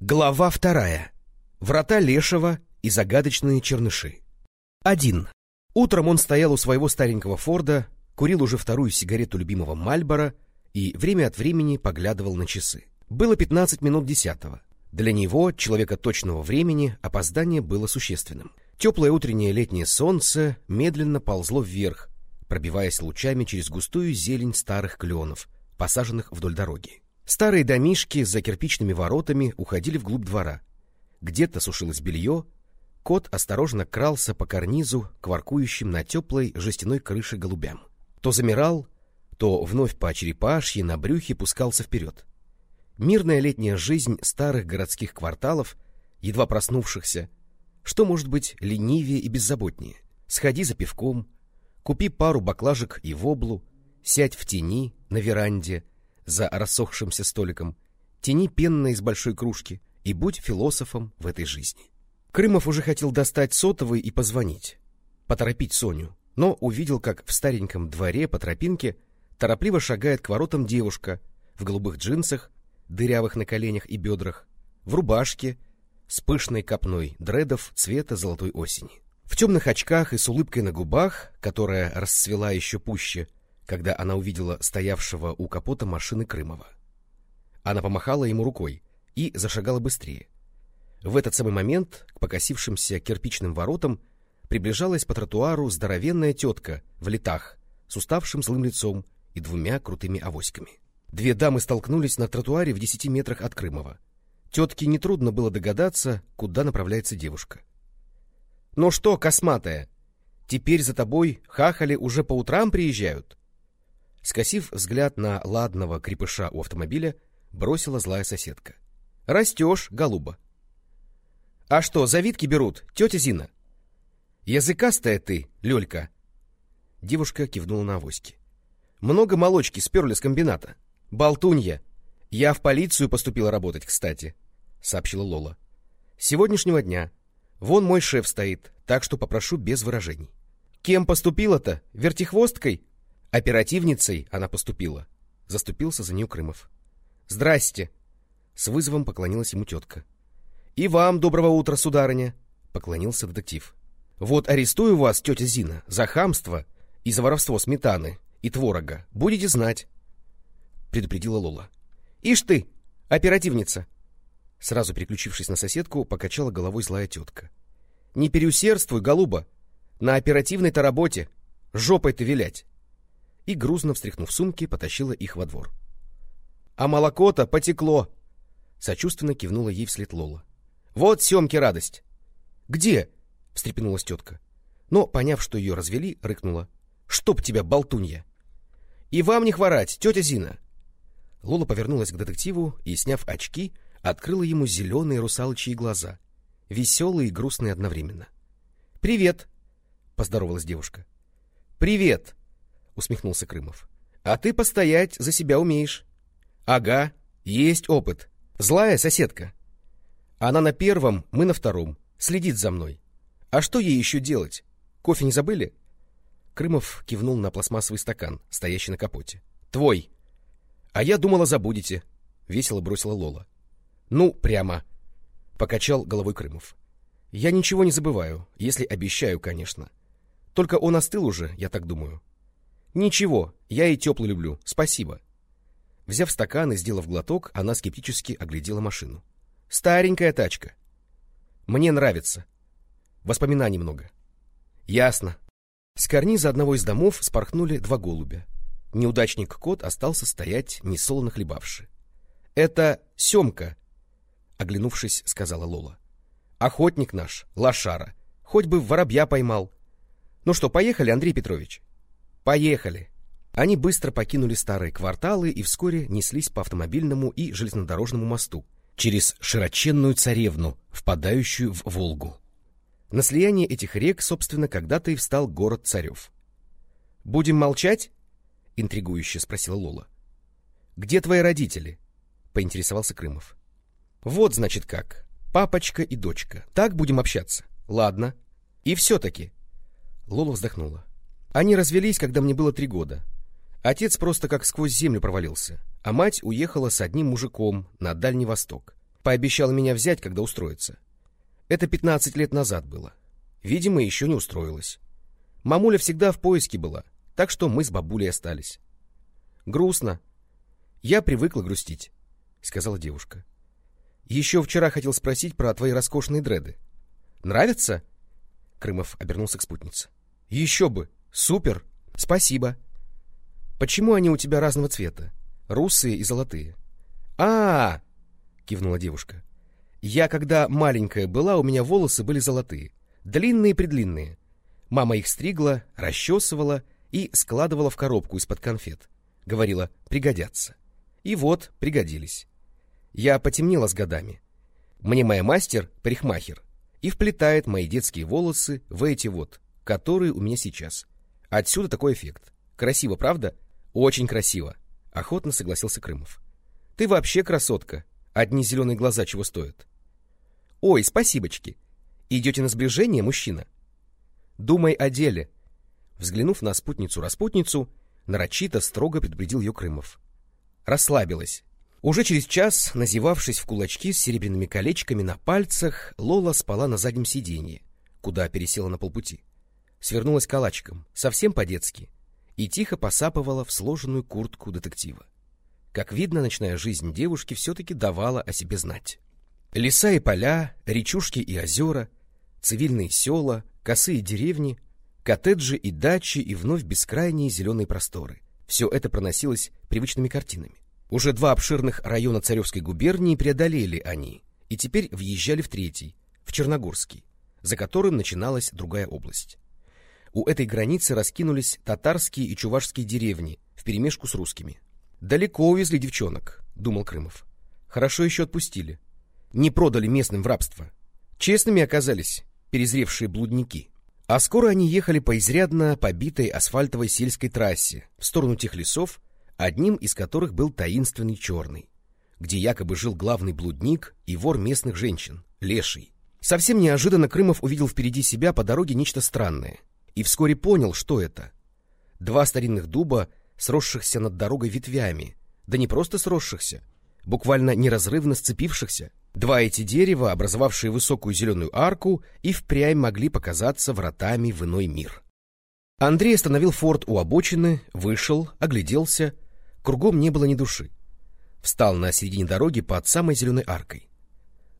Глава вторая. Врата Лешего и загадочные черныши. Один. Утром он стоял у своего старенького Форда, курил уже вторую сигарету любимого Мальбора и время от времени поглядывал на часы. Было пятнадцать минут десятого. Для него, человека точного времени, опоздание было существенным. Теплое утреннее летнее солнце медленно ползло вверх, пробиваясь лучами через густую зелень старых кленов, посаженных вдоль дороги. Старые домишки за кирпичными воротами уходили вглубь двора. Где-то сушилось белье, кот осторожно крался по карнизу к воркующим на теплой жестяной крыше голубям. То замирал, то вновь по черепашьи на брюхе пускался вперед. Мирная летняя жизнь старых городских кварталов, едва проснувшихся, что может быть ленивее и беззаботнее? Сходи за пивком, купи пару баклажек и воблу, сядь в тени на веранде — за рассохшимся столиком, тяни пенно из большой кружки и будь философом в этой жизни. Крымов уже хотел достать сотовый и позвонить, поторопить Соню, но увидел, как в стареньком дворе по тропинке торопливо шагает к воротам девушка в голубых джинсах, дырявых на коленях и бедрах, в рубашке с пышной копной дредов цвета золотой осени. В темных очках и с улыбкой на губах, которая расцвела еще пуще, когда она увидела стоявшего у капота машины Крымова. Она помахала ему рукой и зашагала быстрее. В этот самый момент к покосившимся кирпичным воротам приближалась по тротуару здоровенная тетка в летах с уставшим злым лицом и двумя крутыми авоськами. Две дамы столкнулись на тротуаре в десяти метрах от Крымова. Тетке нетрудно было догадаться, куда направляется девушка. — Ну что, косматая, теперь за тобой хахали уже по утрам приезжают? Скосив взгляд на ладного крепыша у автомобиля, бросила злая соседка. — Растешь, голуба. — А что, завидки берут, тетя Зина? — Языкастая ты, Лёлька. Девушка кивнула на авоське. — Много молочки сперли с комбината. — Болтунья. Я в полицию поступила работать, кстати, — сообщила Лола. — С сегодняшнего дня. Вон мой шеф стоит, так что попрошу без выражений. — Кем поступила-то? Вертихвосткой? Оперативницей она поступила. Заступился за нее Крымов. «Здрасте!» С вызовом поклонилась ему тетка. «И вам доброго утра, сударыня!» Поклонился детектив. «Вот арестую вас, тетя Зина, за хамство и за воровство сметаны и творога. Будете знать!» Предупредила Лола. «Ишь ты, оперативница!» Сразу переключившись на соседку, покачала головой злая тетка. «Не переусердствуй, голуба! На оперативной-то работе! Жопой-то вилять!» И, грузно встряхнув сумки, потащила их во двор. — А молоко-то потекло! — сочувственно кивнула ей вслед Лола. — Вот Семки радость! — Где? — встрепенулась тетка. Но, поняв, что ее развели, рыкнула. — Чтоб тебя, болтунья! — И вам не хворать, тетя Зина! Лола повернулась к детективу и, сняв очки, открыла ему зеленые русалочьи глаза, веселые и грустные одновременно. — Привет! — поздоровалась девушка. — Привет! Усмехнулся Крымов. А ты постоять за себя умеешь. Ага, есть опыт. Злая соседка. Она на первом, мы на втором. Следит за мной. А что ей еще делать? Кофе не забыли? Крымов кивнул на пластмассовый стакан, стоящий на капоте. Твой. А я думала, забудете. Весело бросила Лола. Ну, прямо. Покачал головой Крымов. Я ничего не забываю, если обещаю, конечно. Только он остыл уже, я так думаю. Ничего, я и теплый люблю, спасибо. Взяв стакан и сделав глоток, она скептически оглядела машину. Старенькая тачка. Мне нравится. Воспоминаний много. Ясно. С карниза одного из домов спорхнули два голубя. Неудачник-кот остался стоять, несолоно хлебавши. — Это Семка, — оглянувшись, сказала Лола. — Охотник наш, лошара. Хоть бы воробья поймал. Ну что, поехали, Андрей Петрович? «Поехали!» Они быстро покинули старые кварталы и вскоре неслись по автомобильному и железнодорожному мосту через широченную царевну, впадающую в Волгу. На слиянии этих рек, собственно, когда-то и встал город Царев. «Будем молчать?» — интригующе спросила Лола. «Где твои родители?» — поинтересовался Крымов. «Вот, значит, как. Папочка и дочка. Так будем общаться. Ладно. И все-таки...» Лола вздохнула. Они развелись, когда мне было три года. Отец просто как сквозь землю провалился, а мать уехала с одним мужиком на Дальний Восток. пообещала меня взять, когда устроится. Это пятнадцать лет назад было. Видимо, еще не устроилась. Мамуля всегда в поиске была, так что мы с бабулей остались. Грустно. Я привыкла грустить, — сказала девушка. Еще вчера хотел спросить про твои роскошные дреды. Нравятся? Крымов обернулся к спутнице. Еще бы! Супер! Спасибо! Почему они у тебя разного цвета? Русые и золотые. А, -а, -а кивнула девушка. Я, когда маленькая была, у меня волосы были золотые. Длинные-предлинные. Мама их стригла, расчесывала и складывала в коробку из-под конфет. Говорила, пригодятся. И вот, пригодились. Я потемнела с годами. Мне моя мастер, парикмахер, и вплетает мои детские волосы в эти вот, которые у меня сейчас. Отсюда такой эффект. Красиво, правда? Очень красиво. Охотно согласился Крымов. Ты вообще красотка. Одни зеленые глаза чего стоят. Ой, спасибочки. Идете на сближение, мужчина? Думай о деле. Взглянув на спутницу-распутницу, нарочито строго предупредил ее Крымов. Расслабилась. Уже через час, назевавшись в кулачки с серебряными колечками на пальцах, Лола спала на заднем сиденье, куда пересела на полпути. Свернулась калачиком, совсем по-детски, и тихо посапывала в сложенную куртку детектива. Как видно, ночная жизнь девушки все-таки давала о себе знать. Леса и поля, речушки и озера, цивильные села, косые деревни, коттеджи и дачи и вновь бескрайние зеленые просторы. Все это проносилось привычными картинами. Уже два обширных района Царевской губернии преодолели они, и теперь въезжали в третий, в Черногорский, за которым начиналась другая область. У этой границы раскинулись татарские и чувашские деревни вперемешку с русскими. «Далеко увезли девчонок», — думал Крымов. «Хорошо еще отпустили не продали местным в рабство. Честными оказались перезревшие блудники. А скоро они ехали по изрядно побитой асфальтовой сельской трассе в сторону тех лесов, одним из которых был таинственный черный, где якобы жил главный блудник и вор местных женщин, леший. Совсем неожиданно Крымов увидел впереди себя по дороге нечто странное и вскоре понял, что это. Два старинных дуба, сросшихся над дорогой ветвями, да не просто сросшихся, буквально неразрывно сцепившихся, Два эти дерева, образовавшие высокую зеленую арку, и впрямь могли показаться вратами в иной мир. Андрей остановил форт у обочины, вышел, огляделся. Кругом не было ни души. Встал на середине дороги под самой зеленой аркой.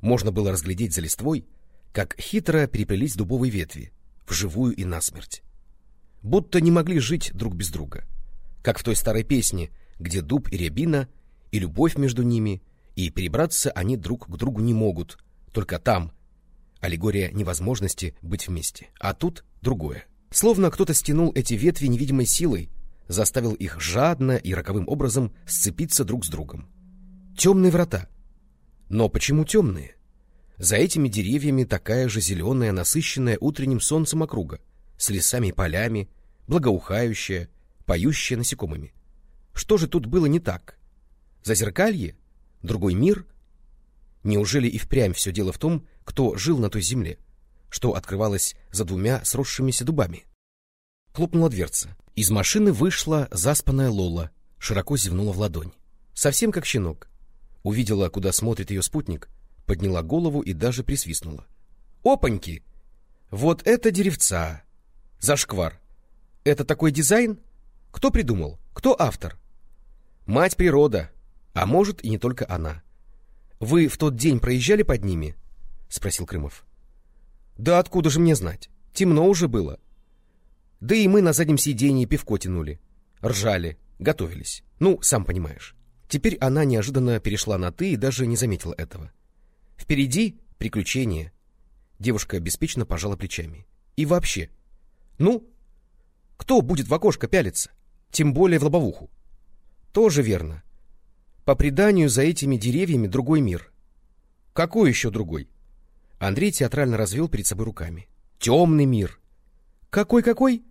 Можно было разглядеть за листвой, как хитро переплелись дубовые ветви, вживую и насмерть. Будто не могли жить друг без друга. Как в той старой песне, где дуб и рябина, и любовь между ними, и перебраться они друг к другу не могут, только там. Аллегория невозможности быть вместе, а тут другое. Словно кто-то стянул эти ветви невидимой силой, заставил их жадно и роковым образом сцепиться друг с другом. Темные врата. Но почему темные? За этими деревьями такая же зеленая, насыщенная утренним солнцем округа, с лесами и полями, благоухающая, поющая насекомыми. Что же тут было не так? Зазеркалье? Другой мир? Неужели и впрямь все дело в том, кто жил на той земле, что открывалось за двумя сросшимися дубами? Хлопнула дверца. Из машины вышла заспанная Лола, широко зевнула в ладонь. Совсем как щенок. Увидела, куда смотрит ее спутник, подняла голову и даже присвистнула. «Опаньки! Вот это деревца! Зашквар! Это такой дизайн? Кто придумал? Кто автор? Мать природа, а может, и не только она. Вы в тот день проезжали под ними? — спросил Крымов. — Да откуда же мне знать? Темно уже было. Да и мы на заднем сиденье пивко тянули. Ржали, готовились. Ну, сам понимаешь. Теперь она неожиданно перешла на «ты» и даже не заметила этого. Впереди приключения. Девушка беспечно пожала плечами. И вообще. Ну, кто будет в окошко пялиться? Тем более в лобовуху. Тоже верно. По преданию, за этими деревьями другой мир. Какой еще другой? Андрей театрально развел перед собой руками. Темный мир. Какой-какой?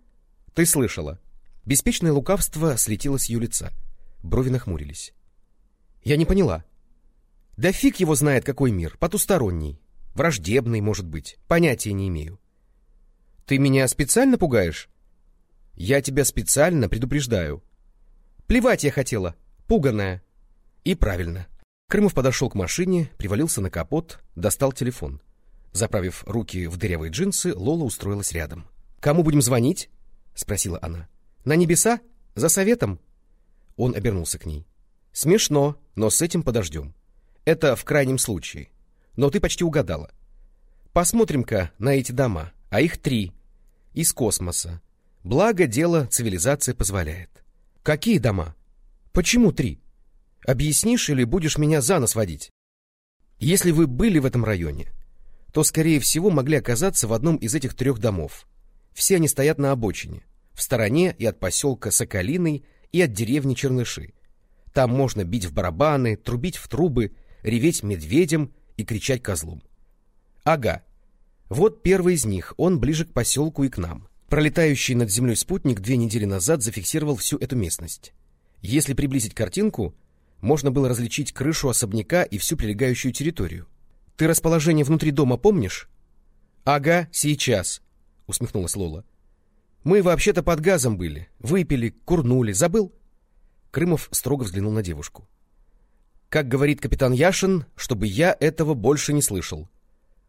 Ты слышала. Беспечное лукавство слетело с ее лица. Брови нахмурились. Я не поняла. Да фиг его знает, какой мир. Потусторонний. Враждебный, может быть. Понятия не имею. Ты меня специально пугаешь? Я тебя специально предупреждаю. Плевать я хотела. Пуганая. И правильно. Крымов подошел к машине, привалился на капот, достал телефон. Заправив руки в дырявые джинсы, Лола устроилась рядом. «Кому будем звонить?» — спросила она. «На небеса? За советом?» Он обернулся к ней. «Смешно, но с этим подождем. Это в крайнем случае. Но ты почти угадала. Посмотрим-ка на эти дома, а их три. Из космоса. Благо дело цивилизация позволяет. Какие дома? Почему три? Объяснишь или будешь меня за нос водить? Если вы были в этом районе, то, скорее всего, могли оказаться в одном из этих трех домов. Все они стоят на обочине, в стороне и от поселка Соколиный, и от деревни Черныши. Там можно бить в барабаны, трубить в трубы, реветь медведем и кричать козлом. Ага, вот первый из них, он ближе к поселку и к нам. Пролетающий над землей спутник две недели назад зафиксировал всю эту местность. Если приблизить картинку, можно было различить крышу особняка и всю прилегающую территорию. Ты расположение внутри дома помнишь? Ага, сейчас, усмехнулась Лола. Мы вообще-то под газом были, выпили, курнули, забыл? Крымов строго взглянул на девушку. Как говорит капитан Яшин, чтобы я этого больше не слышал.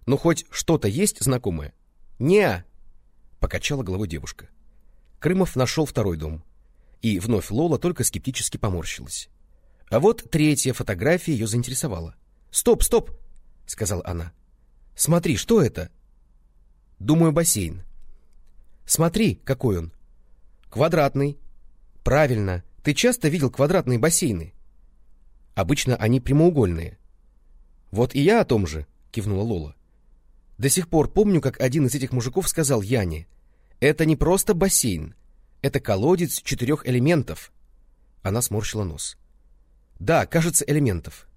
Ну хоть что-то есть знакомое? Не, покачала головой девушка. Крымов нашел второй дом. И вновь Лола только скептически поморщилась. А вот третья фотография ее заинтересовала. «Стоп, стоп!» — сказала она. «Смотри, что это?» «Думаю, бассейн». «Смотри, какой он!» «Квадратный». «Правильно. Ты часто видел квадратные бассейны?» «Обычно они прямоугольные». «Вот и я о том же», — кивнула Лола. «До сих пор помню, как один из этих мужиков сказал Яне, «Это не просто бассейн, это колодец четырех элементов». Она сморщила нос. Да, кажется, элементов.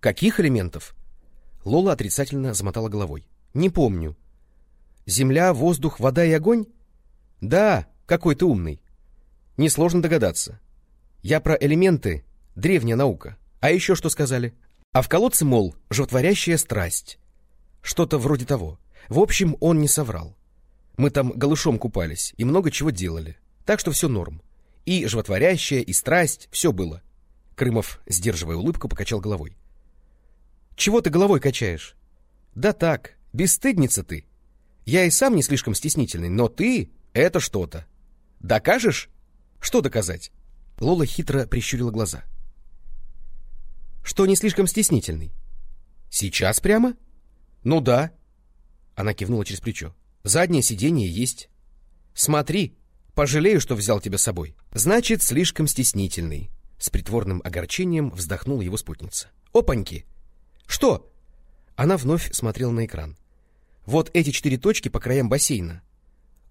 Каких элементов? Лола отрицательно замотала головой. Не помню. Земля, воздух, вода и огонь? Да, какой ты умный. Несложно догадаться. Я про элементы, древняя наука. А еще что сказали? А в колодце, мол, животворящая страсть. Что-то вроде того. В общем, он не соврал. Мы там голышом купались и много чего делали. Так что все норм. И животворящая, и страсть, все было. Крымов, сдерживая улыбку, покачал головой. «Чего ты головой качаешь?» «Да так, бесстыдница ты. Я и сам не слишком стеснительный, но ты — это что-то. Докажешь?» «Что доказать?» Лола хитро прищурила глаза. «Что не слишком стеснительный?» «Сейчас прямо?» «Ну да». Она кивнула через плечо. «Заднее сиденье есть». «Смотри, пожалею, что взял тебя с собой». «Значит, слишком стеснительный. С притворным огорчением вздохнула его спутница. «Опаньки!» «Что?» Она вновь смотрела на экран. «Вот эти четыре точки по краям бассейна».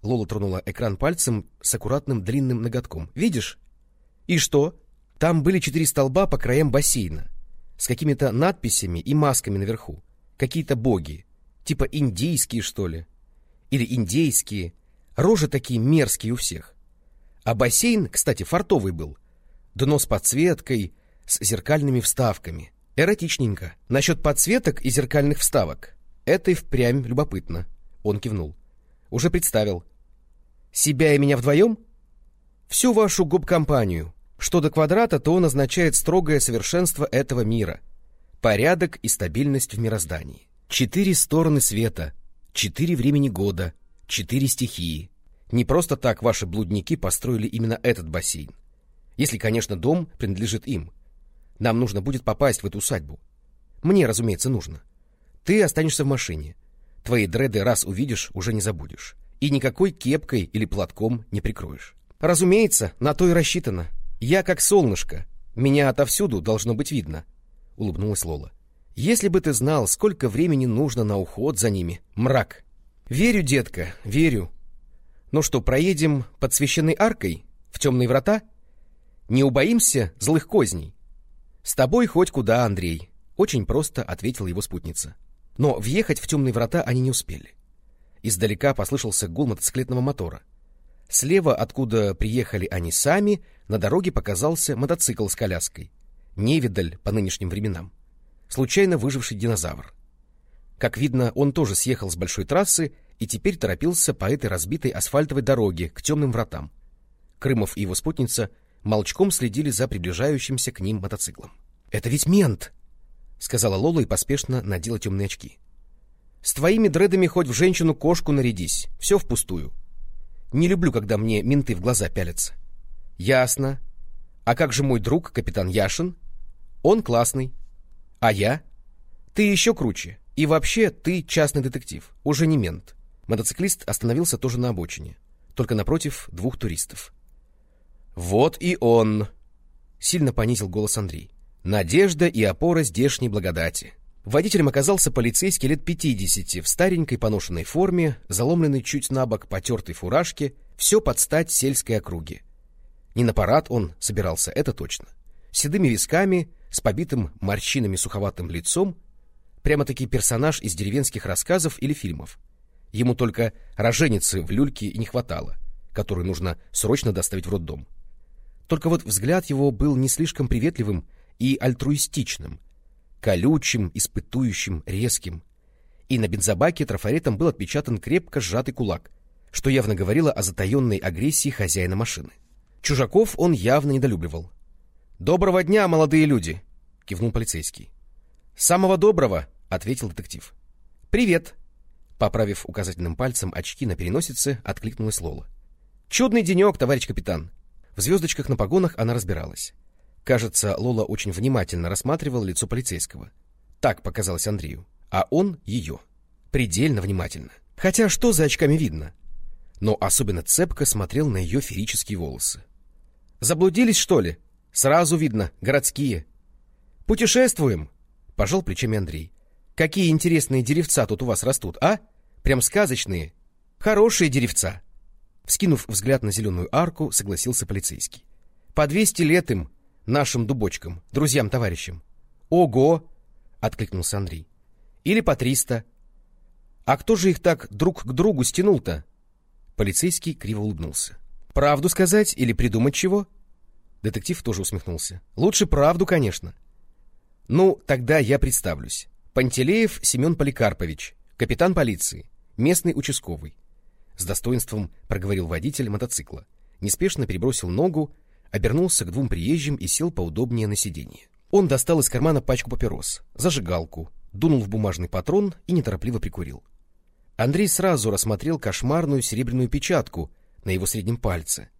Лола тронула экран пальцем с аккуратным длинным ноготком. «Видишь?» «И что?» Там были четыре столба по краям бассейна с какими-то надписями и масками наверху. Какие-то боги. Типа индийские, что ли. Или индейские. Рожи такие мерзкие у всех. А бассейн, кстати, фартовый был дно с подсветкой, с зеркальными вставками. Эротичненько. Насчет подсветок и зеркальных вставок. Это и впрямь любопытно. Он кивнул. Уже представил. Себя и меня вдвоем? Всю вашу губкомпанию. Что до квадрата, то он означает строгое совершенство этого мира. Порядок и стабильность в мироздании. Четыре стороны света, четыре времени года, четыре стихии. Не просто так ваши блудники построили именно этот бассейн. Если, конечно, дом принадлежит им. Нам нужно будет попасть в эту усадьбу. Мне, разумеется, нужно. Ты останешься в машине. Твои дреды раз увидишь, уже не забудешь. И никакой кепкой или платком не прикроешь. Разумеется, на то и рассчитано. Я как солнышко. Меня отовсюду должно быть видно. Улыбнулась Лола. Если бы ты знал, сколько времени нужно на уход за ними. Мрак. Верю, детка, верю. Ну что, проедем под священной аркой? В темные врата? — не убоимся злых козней? С тобой хоть куда, Андрей, очень просто ответила его спутница. Но въехать в темные врата они не успели. Издалека послышался гул мотоциклетного мотора. Слева, откуда приехали они сами, на дороге показался мотоцикл с коляской. Невидаль по нынешним временам. Случайно выживший динозавр. Как видно, он тоже съехал с большой трассы и теперь торопился по этой разбитой асфальтовой дороге к темным вратам. Крымов и его спутница молчком следили за приближающимся к ним мотоциклом. «Это ведь мент!» сказала Лола и поспешно надела темные очки. С твоими дредами хоть в женщину-кошку нарядись, все впустую. Не люблю, когда мне менты в глаза пялятся. Ясно. А как же мой друг, капитан Яшин? Он классный. А я? Ты еще круче. И вообще, ты частный детектив, уже не мент. Мотоциклист остановился тоже на обочине, только напротив двух туристов. Вот и он, сильно понизил голос Андрей. Надежда и опора здешней благодати. Водителем оказался полицейский лет пятидесяти, в старенькой поношенной форме, заломленной чуть на бок потертой фуражке, все под стать сельской округе. Не на парад он собирался, это точно. Седыми висками, с побитым морщинами суховатым лицом, прямо-таки персонаж из деревенских рассказов или фильмов. Ему только роженицы в люльке не хватало, которую нужно срочно доставить в роддом. Только вот взгляд его был не слишком приветливым и альтруистичным, колючим, испытующим, резким. И на бензобаке трафаретом был отпечатан крепко сжатый кулак, что явно говорило о затаенной агрессии хозяина машины. Чужаков он явно недолюбливал. «Доброго дня, молодые люди!» — кивнул полицейский. «Самого доброго!» — ответил детектив. «Привет!» Поправив указательным пальцем очки на переносице, откликнулась Лола. «Чудный денек, товарищ капитан!» В звездочках на погонах она разбиралась. Кажется, Лола очень внимательно рассматривал лицо полицейского. Так показалось Андрею. А он ее. Предельно внимательно. Хотя что за очками видно? Но особенно цепко смотрел на ее ферические волосы. «Заблудились, что ли? Сразу видно, городские». «Путешествуем!» — пожал плечами Андрей. «Какие интересные деревца тут у вас растут, а? Прям сказочные. Хорошие деревца!» Вскинув взгляд на зеленую арку, согласился полицейский. «По двести лет им, нашим дубочкам, друзьям-товарищам. Ого! откликнулся Андрей. Или по триста. А кто же их так друг к другу стянул-то? Полицейский криво улыбнулся. Правду сказать или придумать чего? Детектив тоже усмехнулся. Лучше правду, конечно. Ну, тогда я представлюсь. Пантелеев Семен Поликарпович, капитан полиции, местный участковый. С достоинством проговорил водитель мотоцикла. Неспешно перебросил ногу обернулся к двум приезжим и сел поудобнее на сиденье. Он достал из кармана пачку папирос, зажигалку, дунул в бумажный патрон и неторопливо прикурил. Андрей сразу рассмотрел кошмарную серебряную печатку на его среднем пальце,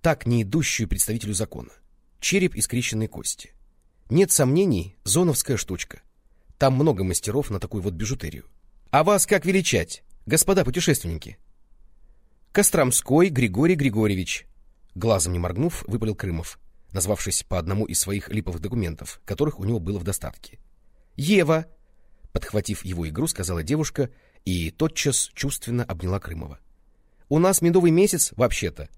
так не идущую представителю закона. Череп из крещенной кости. Нет сомнений, зоновская штучка. Там много мастеров на такую вот бижутерию. А вас как величать, господа путешественники? Костромской Григорий Григорьевич, Глазом не моргнув, выпалил Крымов, назвавшись по одному из своих липовых документов, которых у него было в достатке. «Ева!» Подхватив его игру, сказала девушка и тотчас чувственно обняла Крымова. «У нас медовый месяц, вообще-то.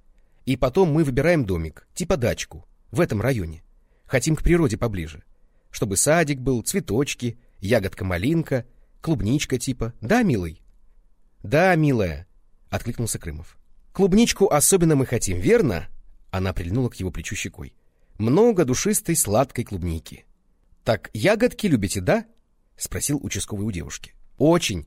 И потом мы выбираем домик, типа дачку, в этом районе. Хотим к природе поближе. Чтобы садик был, цветочки, ягодка-малинка, клубничка типа. Да, милый?» «Да, милая», — откликнулся Крымов. Клубничку особенно мы хотим, верно? Она прильнула к его плечу щекой. Много душистой сладкой клубники. Так ягодки любите, да? Спросил участковый у девушки. Очень.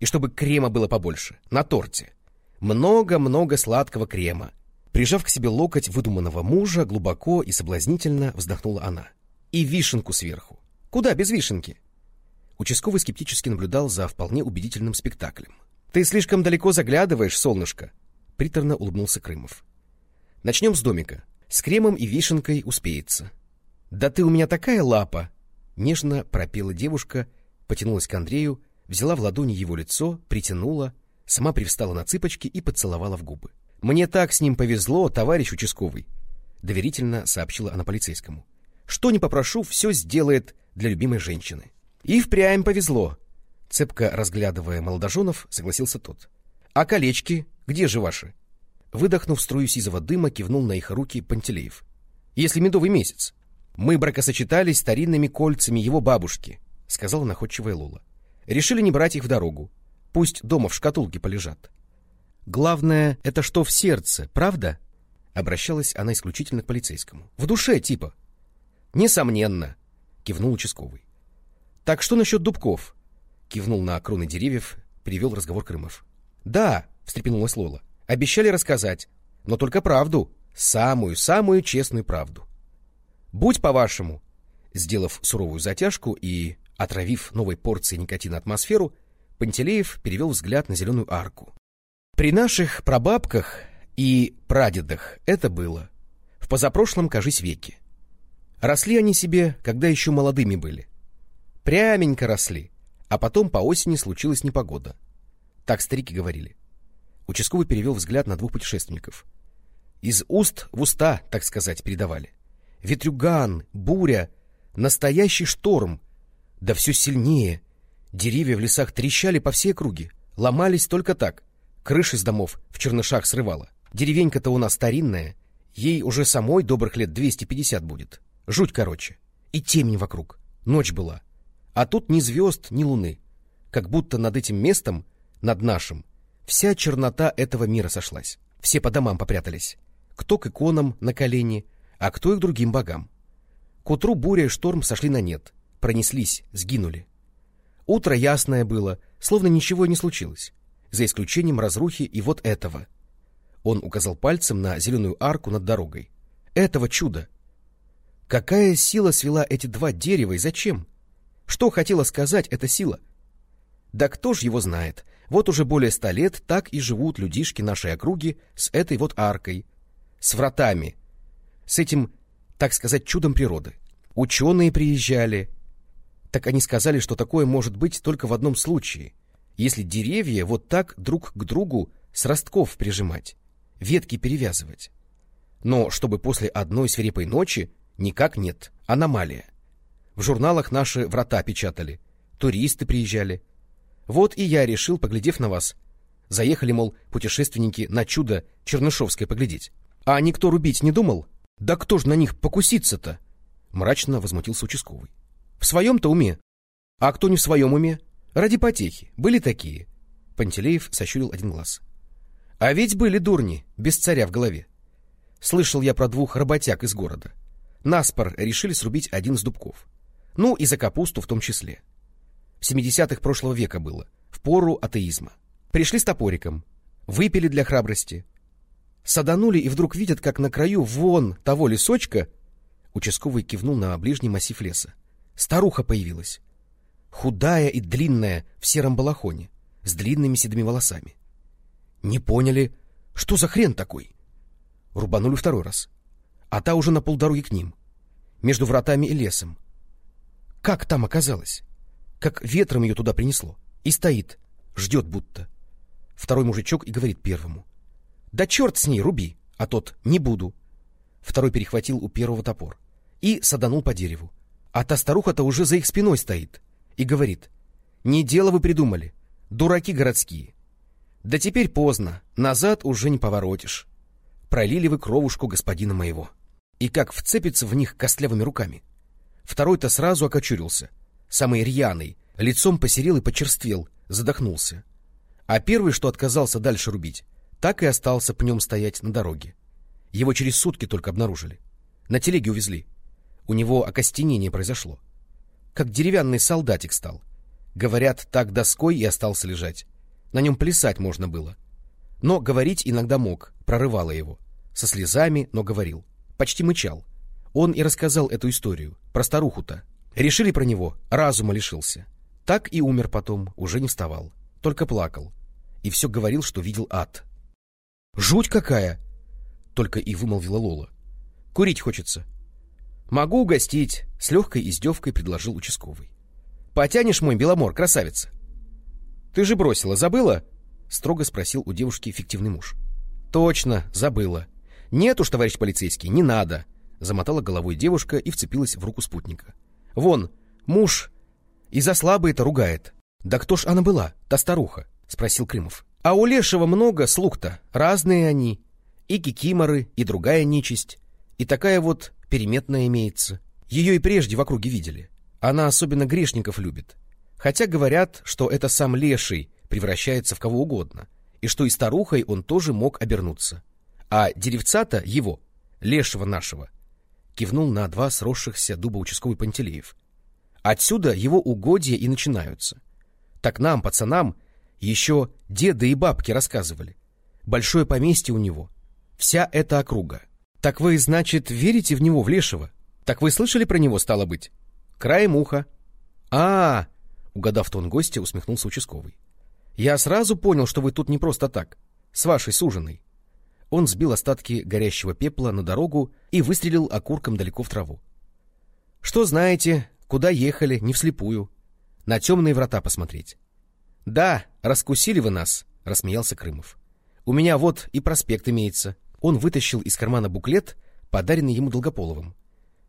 И чтобы крема было побольше. На торте. Много-много сладкого крема. Прижав к себе локоть выдуманного мужа, глубоко и соблазнительно вздохнула она. И вишенку сверху. Куда без вишенки? Участковый скептически наблюдал за вполне убедительным спектаклем. Ты слишком далеко заглядываешь, солнышко, Приторно улыбнулся Крымов. Начнем с домика. С кремом и вишенкой успеется. Да ты у меня такая лапа! Нежно пропела девушка, потянулась к Андрею, взяла в ладони его лицо, притянула, сама привстала на цыпочки и поцеловала в губы. Мне так с ним повезло, товарищ участковый, доверительно сообщила она полицейскому. Что не попрошу, все сделает для любимой женщины. И впрямь повезло. Цепко разглядывая молодоженов, согласился тот. А колечки где же ваши? Выдохнув струю сизого дыма, кивнул на их руки Пантелеев. Если медовый месяц. Мы бракосочетались старинными кольцами его бабушки, сказала находчивая Лола. Решили не брать их в дорогу. Пусть дома в шкатулке полежат. Главное, это что в сердце, правда? Обращалась она исключительно к полицейскому. В душе, типа. Несомненно, кивнул участковый. Так что насчет дубков? Кивнул на кроны деревьев, перевел разговор Крымов. Да, встрепенулась Лола. Обещали рассказать, но только правду, самую-самую честную правду. Будь по-вашему, Сделав суровую затяжку и отравив новой порцией никотина атмосферу, Пантелеев перевел взгляд на зеленую арку. При наших прабабках и прадедах это было. В позапрошлом, кажись, веке. Росли они себе, когда еще молодыми были. Пряменько росли, а потом по осени случилась непогода. Так старики говорили. Участковый перевел взгляд на двух путешественников. Из уст в уста, так сказать, передавали. Ветрюган, буря, настоящий шторм. Да все сильнее. Деревья в лесах трещали по всей округе, ломались только так. Крыши с домов в чернышах срывало. Деревенька-то у нас старинная, ей уже самой добрых лет 250 будет. Жуть короче. И темень вокруг. Ночь была. А тут ни звезд, ни луны. Как будто над этим местом, над нашим, вся чернота этого мира сошлась. Все по домам попрятались. Кто к иконам на колени, а кто и к другим богам. К утру буря и шторм сошли на нет. Пронеслись, сгинули. Утро ясное было, словно ничего не случилось. За исключением разрухи и вот этого. Он указал пальцем на зеленую арку над дорогой. Этого чуда, Какая сила свела эти два дерева и зачем? Что хотела сказать эта сила? Да кто ж его знает? Вот уже более ста лет так и живут людишки нашей округи с этой вот аркой, с вратами, с этим, так сказать, чудом природы. Ученые приезжали. Так они сказали, что такое может быть только в одном случае, если деревья вот так друг к другу с ростков прижимать, ветки перевязывать. Но чтобы после одной свирепой ночи Никак нет. Аномалия. В журналах наши врата печатали. Туристы приезжали. Вот и я решил, поглядев на вас. Заехали, мол, путешественники на чудо Чернышовское поглядеть. А никто рубить не думал? Да кто ж на них покусится-то? Мрачно возмутился участковый. В своем-то уме. А кто не в своем уме? Ради потехи. Были такие. Пантелеев сощурил один глаз. А ведь были дурни, без царя в голове. Слышал я про двух работяг из города. Наспор решили срубить один из дубков. Ну и за капусту в том числе. В 70-х прошлого века было, в пору атеизма. Пришли с топориком, выпили для храбрости. Саданули и вдруг видят, как на краю вон того лесочка Участковый кивнул на ближний массив леса. Старуха появилась. Худая и длинная, в сером балахоне, с длинными седыми волосами. Не поняли, что за хрен такой? Рубанули второй раз а та уже на полдороги к ним, между вратами и лесом. Как там оказалось? Как ветром ее туда принесло. И стоит, ждет будто. Второй мужичок и говорит первому. «Да черт с ней, руби!» А тот «не буду». Второй перехватил у первого топор и саданул по дереву. А та старуха-то уже за их спиной стоит и говорит. «Не дело вы придумали, дураки городские. Да теперь поздно, назад уже не поворотишь. Пролили вы кровушку господина моего» и как вцепится в них костлявыми руками. Второй-то сразу окочурился, самый рьяный, лицом посерел и почерствел, задохнулся. А первый, что отказался дальше рубить, так и остался пнем стоять на дороге. Его через сутки только обнаружили. На телеге увезли. У него окостенение произошло. Как деревянный солдатик стал. Говорят, так доской и остался лежать. На нем плясать можно было. Но говорить иногда мог, прорывало его. Со слезами, но говорил почти мычал. Он и рассказал эту историю, про старуху-то. Решили про него, разума лишился. Так и умер потом, уже не вставал. Только плакал. И все говорил, что видел ад. «Жуть какая!» Только и вымолвила Лола. «Курить хочется». «Могу угостить», — с легкой издевкой предложил участковый. «Потянешь мой беломор, красавица?» «Ты же бросила, забыла?» — строго спросил у девушки фиктивный муж. «Точно, забыла», — Нет уж, товарищ полицейский, не надо, — замотала головой девушка и вцепилась в руку спутника. — Вон, муж и за слабые-то ругает. — Да кто ж она была, та старуха? — спросил Крымов. — А у Лешего много слуг-то, разные они. И кикиморы, и другая нечисть, и такая вот переметная имеется. Ее и прежде в округе видели. Она особенно грешников любит. Хотя говорят, что это сам Леший превращается в кого угодно, и что и старухой он тоже мог обернуться. А деревца-то его, лешего нашего, кивнул на два сросшихся дуба участковый Пантелеев. Отсюда его угодья и начинаются. Так нам, пацанам, еще деды и бабки рассказывали. Большое поместье у него. Вся эта округа. Так вы, значит, верите в него, в Лешего? Так вы слышали про него, стало быть? Краем уха. а, -а, -а угадав тон гостя, усмехнулся участковый. Я сразу понял, что вы тут не просто так, с вашей суженой. Он сбил остатки горящего пепла на дорогу и выстрелил окурком далеко в траву. — Что знаете, куда ехали, не вслепую? На темные врата посмотреть. — Да, раскусили вы нас, — рассмеялся Крымов. — У меня вот и проспект имеется. Он вытащил из кармана буклет, подаренный ему Долгополовым.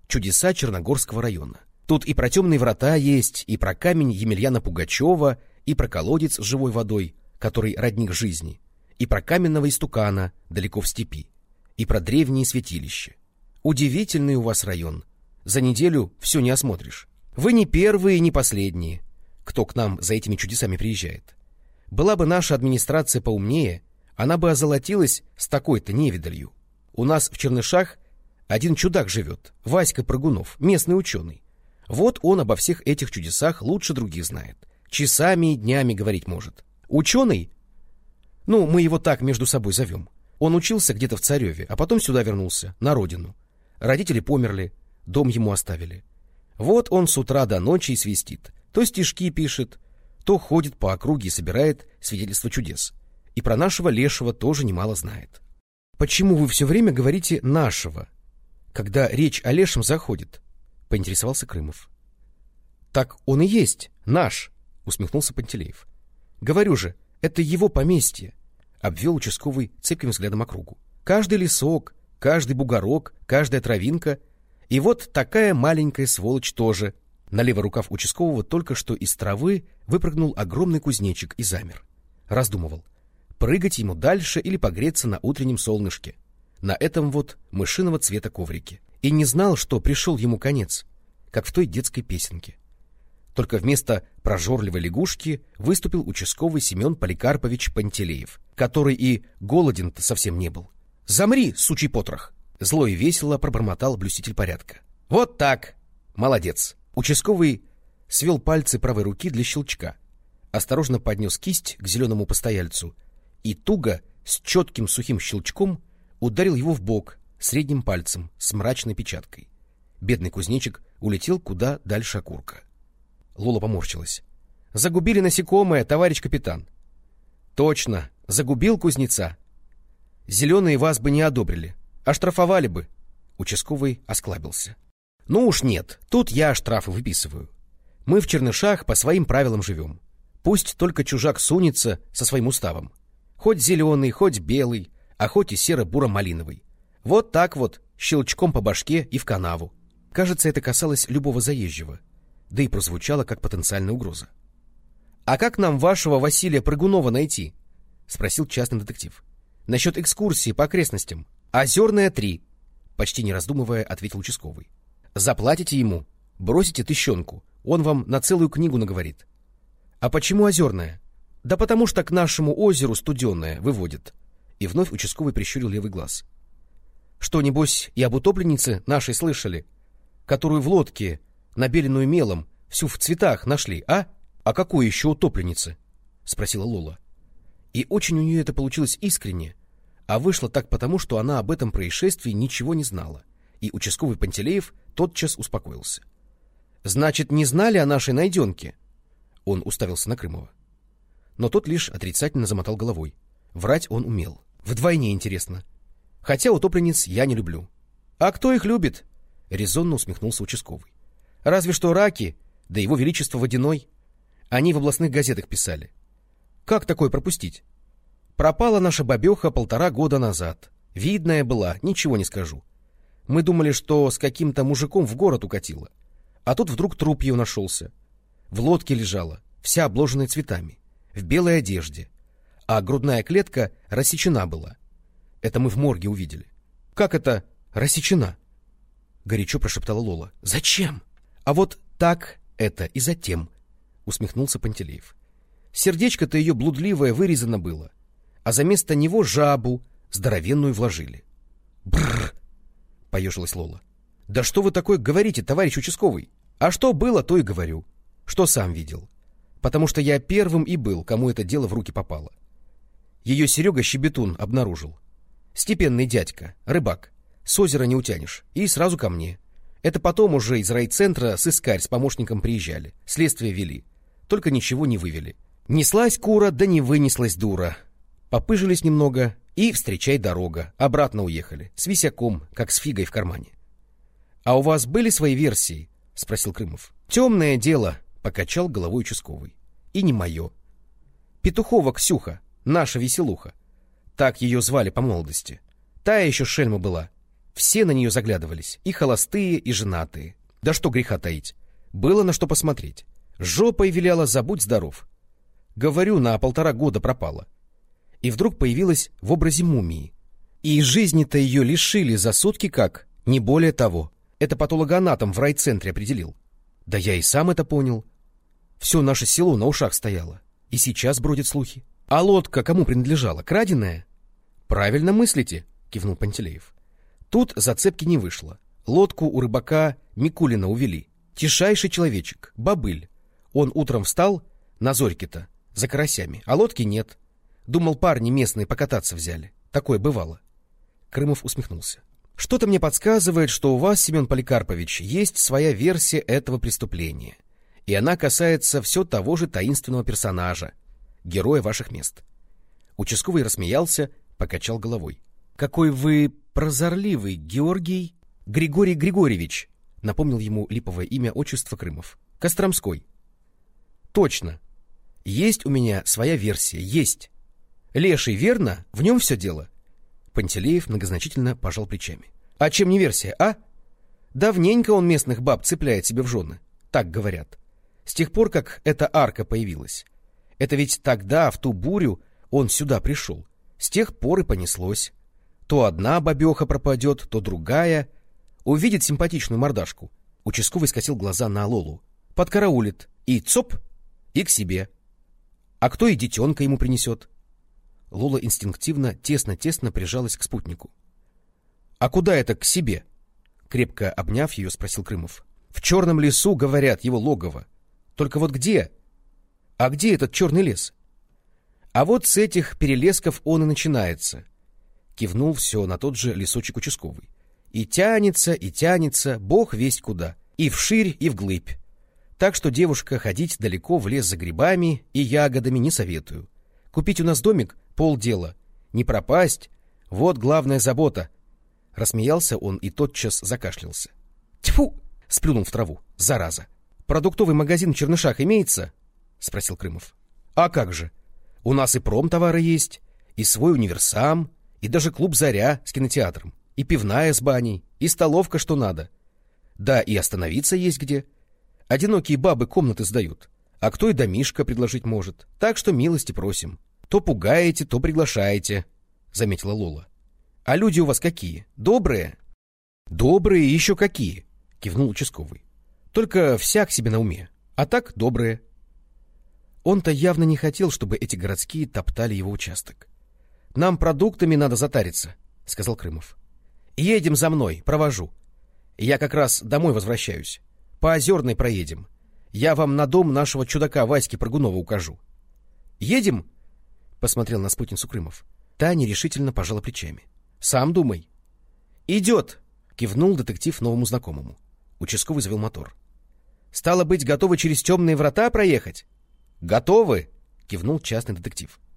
«Чудеса Черногорского района». Тут и про темные врата есть, и про камень Емельяна Пугачева, и про колодец с живой водой, который родник жизни, и про каменного истукана далеко в степи, и про древние святилища. Удивительный у вас район. За неделю все не осмотришь. Вы не первые не последние, кто к нам за этими чудесами приезжает. Была бы наша администрация поумнее, она бы озолотилась с такой-то невидалью. У нас в Чернышах один чудак живет, Васька Прыгунов, местный ученый. Вот он обо всех этих чудесах лучше других знает. Часами и днями говорить может. Ученый? Ну, мы его так между собой зовем. Он учился где-то в Цареве, а потом сюда вернулся, на родину. Родители померли, дом ему оставили. Вот он с утра до ночи и свистит. То стишки пишет, то ходит по округе и собирает свидетельства чудес. И про нашего Лешего тоже немало знает. Почему вы все время говорите «нашего», когда речь о Лешем заходит? — поинтересовался Крымов. — Так он и есть, наш, — усмехнулся Пантелеев. — Говорю же, это его поместье, — обвел участковый цепким взглядом округу. Каждый лесок, каждый бугорок, каждая травинка. И вот такая маленькая сволочь тоже. На левый рукав участкового только что из травы выпрыгнул огромный кузнечик и замер. Раздумывал, прыгать ему дальше или погреться на утреннем солнышке. На этом вот мышиного цвета коврике и не знал, что пришел ему конец, как в той детской песенке. Только вместо прожорливой лягушки выступил участковый Семен Поликарпович Пантелеев, который и голоден-то совсем не был. «Замри, сучий потрох!» Зло и весело пробормотал блюститель порядка. «Вот так! Молодец!» Участковый свел пальцы правой руки для щелчка, осторожно поднес кисть к зеленому постояльцу и туго, с четким сухим щелчком, ударил его в бок, средним пальцем с мрачной печаткой. Бедный кузнечик улетел куда дальше окурка. Лола поморщилась. — Загубили насекомое, товарищ капитан. — Точно, загубил кузнеца. Зеленые вас бы не одобрили, оштрафовали бы. Участковый осклабился. — Ну уж нет, тут я штрафы выписываю. Мы в Чернышах по своим правилам живем. Пусть только чужак сунется со своим уставом. Хоть зеленый, хоть белый, а хоть и серо-буро-малиновый. Вот так вот, щелчком по башке и в канаву. Кажется, это касалось любого заезжего, да и прозвучало как потенциальная угроза. — А как нам вашего Василия Прыгунова найти? — спросил частный детектив. — Насчет экскурсии по окрестностям. — Озерная три, — почти не раздумывая, ответил участковый. — Заплатите ему, бросите тыщенку, он вам на целую книгу наговорит. — А почему озерная? — Да потому что к нашему озеру студенное выводит. И вновь участковый прищурил левый глаз. — что, небось, и об утопленнице нашей слышали, которую в лодке, набеленную мелом, всю в цветах нашли, а? А какой еще утопленницы? — спросила Лола. И очень у нее это получилось искренне, а вышло так потому, что она об этом происшествии ничего не знала, и участковый Пантелеев тотчас успокоился. — Значит, не знали о нашей найденке? Он уставился на Крымова. Но тот лишь отрицательно замотал головой. Врать он умел. Вдвойне интересно. — Хотя утопленниц я не люблю. — А кто их любит? — резонно усмехнулся участковый. — Разве что раки, да его величество водяной. Они в областных газетах писали. Как такое пропустить? Пропала наша бабеха полтора года назад. Видная была, ничего не скажу. Мы думали, что с каким-то мужиком в город укатила. А тут вдруг труп ее нашелся. В лодке лежала, вся обложенная цветами, в белой одежде. А грудная клетка рассечена была. Это мы в морге увидели. Как это рассечена? Горячо прошептала Лола. Зачем? А вот так это и затем, усмехнулся Пантелеев. Сердечко-то ее блудливое вырезано было, а за место него жабу здоровенную вложили. Бррр! поежилась Лола. Да что вы такое говорите, товарищ участковый? А что было, то и говорю. Что сам видел. Потому что я первым и был, кому это дело в руки попало. Ее Серега Щебетун обнаружил. Степенный дядька, рыбак. С озера не утянешь. И сразу ко мне. Это потом уже из райцентра сыскарь с помощником приезжали, следствие вели. Только ничего не вывели. Неслась кура, да не вынеслась дура. Попыжились немного, и встречай дорога. Обратно уехали, с висяком, как с фигой в кармане. — А у вас были свои версии? — спросил Крымов. — Темное дело, — покачал головой участковый. — И не мое. Петухова Ксюха, наша веселуха. Так ее звали по молодости. Та еще шельма была. Все на нее заглядывались, и холостые, и женатые. Да что греха таить. Было на что посмотреть. Жопой виляла «забудь здоров». Говорю, на полтора года пропала. И вдруг появилась в образе мумии. И жизни-то ее лишили за сутки как, не более того. Это патологоанатом в райцентре определил. Да я и сам это понял. Все наше село на ушах стояло. И сейчас бродят слухи. А лодка кому принадлежала? Краденая? Правильно мыслите, кивнул Пантелеев. Тут зацепки не вышло. Лодку у рыбака Микулина увели. Тишайший человечек, бобыль. Он утром встал на зорьке-то, за карасями, а лодки нет. Думал, парни местные покататься взяли. Такое бывало. Крымов усмехнулся. Что-то мне подсказывает, что у вас, Семен Поликарпович, есть своя версия этого преступления. И она касается все того же таинственного персонажа, героя ваших мест. Участковый рассмеялся, покачал головой. — Какой вы прозорливый, Георгий Григорий Григорьевич, — напомнил ему липовое имя отчества Крымов. — Костромской. — Точно. Есть у меня своя версия, есть. Леший, верно? В нем все дело. Пантелеев многозначительно пожал плечами. — А чем не версия, а? Давненько он местных баб цепляет себе в жены. Так говорят. С тех пор, как эта арка появилась. Это ведь тогда, в ту бурю, он сюда пришел. С тех пор и понеслось. То одна бабеха пропадет, то другая. Увидит симпатичную мордашку. Участковый скосил глаза на Лолу. Подкараулит. И цоп, и к себе. А кто и детенка ему принесет? Лола инстинктивно тесно-тесно прижалась к спутнику. — А куда это к себе? — крепко обняв ее, спросил Крымов. — В черном лесу, говорят, его логово. Только вот где? А где этот черный лес? А вот с этих перелесков он и начинается. Кивнул все на тот же лесочек участковый. И тянется, и тянется, бог весть куда. И вширь, и вглыбь. Так что, девушка, ходить далеко в лес за грибами и ягодами не советую. Купить у нас домик — полдела. Не пропасть — вот главная забота. Рассмеялся он и тотчас закашлялся. Тьфу! — сплюнул в траву. Зараза! Продуктовый магазин в Чернышах имеется? — спросил Крымов. — А как же? У нас и промтовары есть, и свой универсам, и даже клуб «Заря» с кинотеатром, и пивная с баней, и столовка, что надо. Да, и остановиться есть где. Одинокие бабы комнаты сдают, а кто и домишко предложить может. Так что милости просим. То пугаете, то приглашаете, — заметила Лола. — А люди у вас какие? Добрые? — Добрые еще какие, — кивнул участковый. — Только всяк себе на уме. А так добрые. Он-то явно не хотел, чтобы эти городские топтали его участок. — Нам продуктами надо затариться, — сказал Крымов. — Едем за мной, провожу. Я как раз домой возвращаюсь. По Озерной проедем. Я вам на дом нашего чудака Васьки Прыгунова укажу. — Едем? — посмотрел на спутницу Крымов. Та нерешительно пожала плечами. — Сам думай. — Идет! — кивнул детектив новому знакомому. Участковый завел мотор. — Стало быть, готовы через темные врата проехать? — Готовы! — кивнул частный детектив. —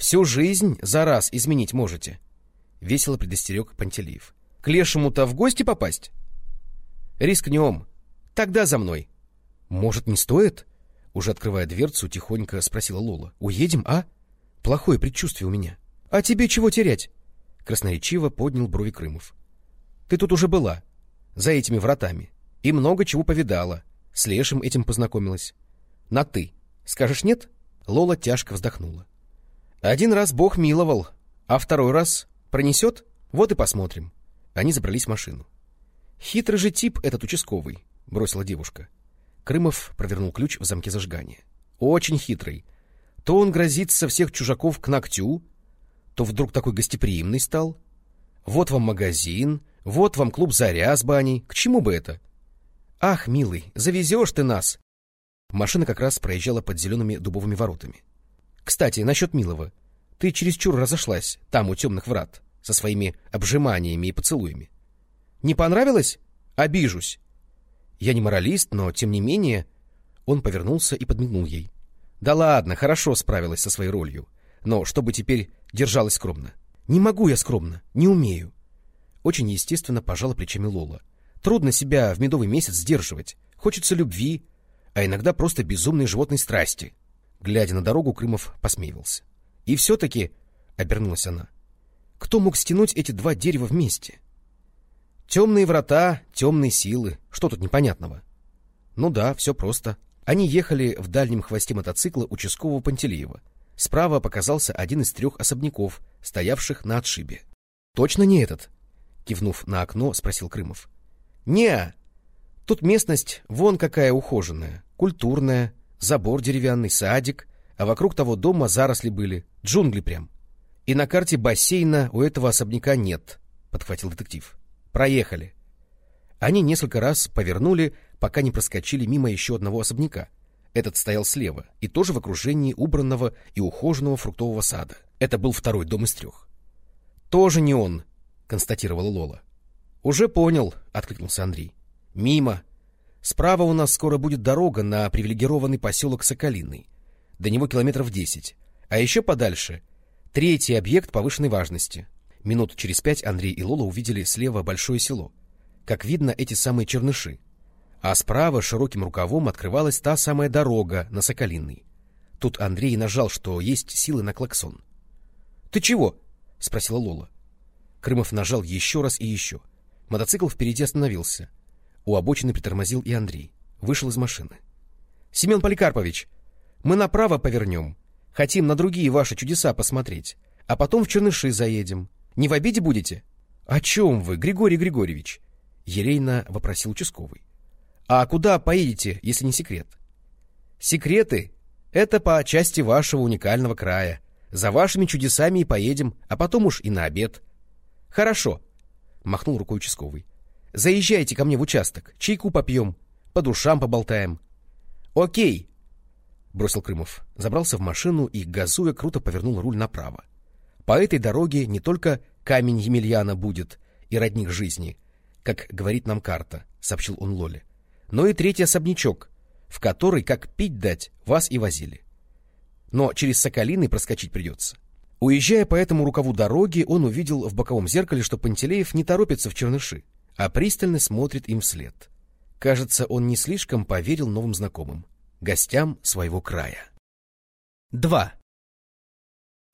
Всю жизнь за раз изменить можете, — весело предостерег Пантелеев. — К лешему-то в гости попасть? — Рискнем. Тогда за мной. — Может, не стоит? — уже открывая дверцу, тихонько спросила Лола. — Уедем, а? Плохое предчувствие у меня. — А тебе чего терять? — красноречиво поднял брови Крымов. — Ты тут уже была, за этими вратами, и много чего повидала. С Лешим этим познакомилась. На «ты». Скажешь нет? Лола тяжко вздохнула. Один раз Бог миловал, а второй раз пронесет? Вот и посмотрим. Они забрались в машину. Хитрый же тип этот участковый, бросила девушка. Крымов провернул ключ в замке зажигания. Очень хитрый. То он грозится всех чужаков к ногтю, то вдруг такой гостеприимный стал. Вот вам магазин, вот вам клуб «Заря» с баней. К чему бы это? Ах, милый, завезешь ты нас! Машина как раз проезжала под зелеными дубовыми воротами. — Кстати, насчет Милова. Ты чересчур разошлась там, у темных врат, со своими обжиманиями и поцелуями. Не понравилось? Обижусь. Я не моралист, но, тем не менее... Он повернулся и подмигнул ей. Да ладно, хорошо справилась со своей ролью. Но чтобы теперь держалась скромно. Не могу я скромно, не умею. Очень естественно пожала плечами Лола. Трудно себя в медовый месяц сдерживать. Хочется любви, а иногда просто безумной животной страсти. Глядя на дорогу, Крымов посмеивался. И все-таки, — обернулась она, — кто мог стянуть эти два дерева вместе? Темные врата, темные силы. Что тут непонятного? Ну да, все просто. Они ехали в дальнем хвосте мотоцикла участкового Пантелеева. Справа показался один из трех особняков, стоявших на отшибе. — Точно не этот? — кивнув на окно, спросил Крымов. — Не, Тут местность вон какая ухоженная, культурная, забор деревянный, садик, а вокруг того дома заросли были, джунгли прям. И на карте бассейна у этого особняка нет, — подхватил детектив. Проехали. Они несколько раз повернули, пока не проскочили мимо еще одного особняка. Этот стоял слева, и тоже в окружении убранного и ухоженного фруктового сада. Это был второй дом из трех. — Тоже не он, — констатировала Лола. — Уже понял, — откликнулся Андрей. Мимо. Справа у нас скоро будет дорога на привилегированный поселок Соколиный. До него километров десять. А еще подальше — третий объект повышенной важности. Минут через пять Андрей и Лола увидели слева большое село. Как видно, эти самые черныши. А справа широким рукавом открывалась та самая дорога на Соколиный. Тут Андрей нажал, что есть силы на клаксон. — Ты чего? — спросила Лола. Крымов нажал еще раз и еще. Мотоцикл впереди остановился — у обочины притормозил и Андрей. Вышел из машины. — Семен Поликарпович, мы направо повернем. Хотим на другие ваши чудеса посмотреть. А потом в Черныши заедем. Не в обиде будете? — О чем вы, Григорий Григорьевич? — елейно вопросил участковый. — А куда поедете, если не секрет? — Секреты — это по части вашего уникального края. За вашими чудесами и поедем, а потом уж и на обед. — Хорошо, — махнул рукой участковый. Заезжайте ко мне в участок, чайку попьем, по душам поболтаем. — Окей, — бросил Крымов, забрался в машину и, газуя, круто повернул руль направо. По этой дороге не только камень Емельяна будет и родник жизни, как говорит нам карта, — сообщил он Лоле, — но и третий особнячок, в который, как пить дать, вас и возили. Но через Соколиный проскочить придется. Уезжая по этому рукаву дороги, он увидел в боковом зеркале, что Пантелеев не торопится в Черныши а пристально смотрит им вслед. Кажется, он не слишком поверил новым знакомым, гостям своего края. 2.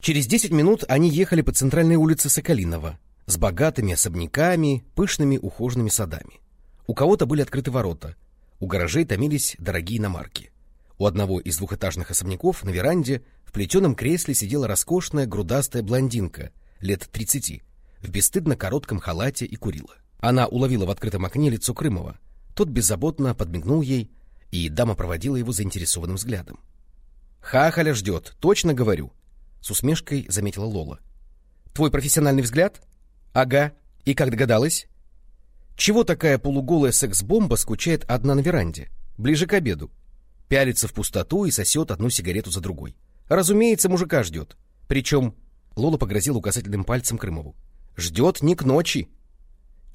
Через десять минут они ехали по центральной улице Соколиного с богатыми особняками, пышными ухоженными садами. У кого-то были открыты ворота, у гаражей томились дорогие иномарки. У одного из двухэтажных особняков на веранде в плетеном кресле сидела роскошная грудастая блондинка лет тридцати в бесстыдно коротком халате и курила. Она уловила в открытом окне лицо Крымова. Тот беззаботно подмигнул ей, и дама проводила его заинтересованным взглядом. — Хахаля ждет, точно говорю, — с усмешкой заметила Лола. — Твой профессиональный взгляд? — Ага. И как догадалась? — Чего такая полуголая секс-бомба скучает одна на веранде, ближе к обеду? Пялится в пустоту и сосет одну сигарету за другой. Разумеется, мужика ждет. Причем... Лола погрозила указательным пальцем Крымову. — Ждет не к ночи,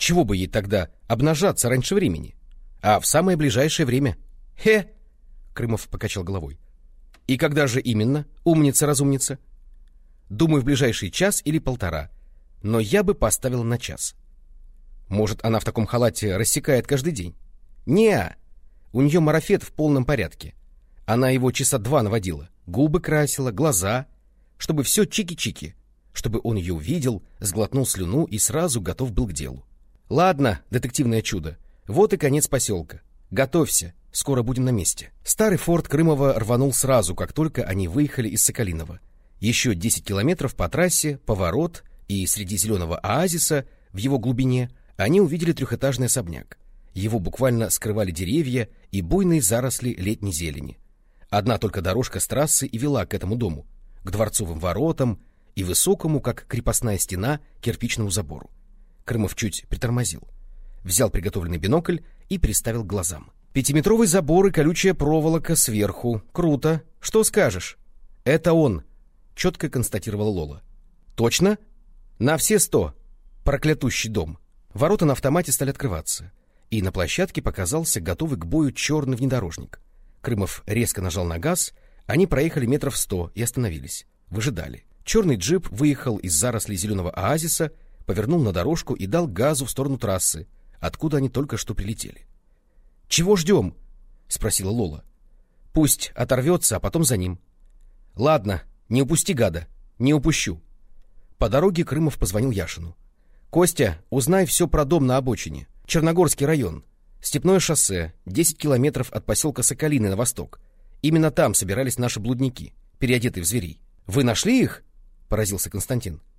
чего бы ей тогда обнажаться раньше времени? А в самое ближайшее время? Хе! Крымов покачал головой. И когда же именно, умница-разумница? Думаю, в ближайший час или полтора. Но я бы поставил на час. Может, она в таком халате рассекает каждый день? не У нее марафет в полном порядке. Она его часа два наводила. Губы красила, глаза. Чтобы все чики-чики. Чтобы он ее увидел, сглотнул слюну и сразу готов был к делу. Ладно, детективное чудо. Вот и конец поселка. Готовься, скоро будем на месте. Старый форт Крымова рванул сразу, как только они выехали из Соколиного. Еще 10 километров по трассе, поворот, и среди зеленого оазиса, в его глубине, они увидели трехэтажный особняк. Его буквально скрывали деревья и буйные заросли летней зелени. Одна только дорожка с трассы и вела к этому дому, к дворцовым воротам и высокому, как крепостная стена, кирпичному забору. Крымов чуть притормозил. Взял приготовленный бинокль и приставил к глазам. Пятиметровый забор и колючая проволока сверху. Круто. Что скажешь? Это он, четко констатировала Лола. Точно? На все сто. Проклятущий дом. Ворота на автомате стали открываться. и на площадке показался готовый к бою черный внедорожник. Крымов резко нажал на газ, они проехали метров сто и остановились. Выжидали. Черный джип выехал из зарослей зеленого оазиса, повернул на дорожку и дал газу в сторону трассы, откуда они только что прилетели. — Чего ждем? — спросила Лола. — Пусть оторвется, а потом за ним. — Ладно, не упусти гада. Не упущу. По дороге Крымов позвонил Яшину. — Костя, узнай все про дом на обочине. Черногорский район. Степное шоссе, 10 километров от поселка Соколины на восток. Именно там собирались наши блудники, переодетые в зверей. Вы нашли их? — поразился Константин. —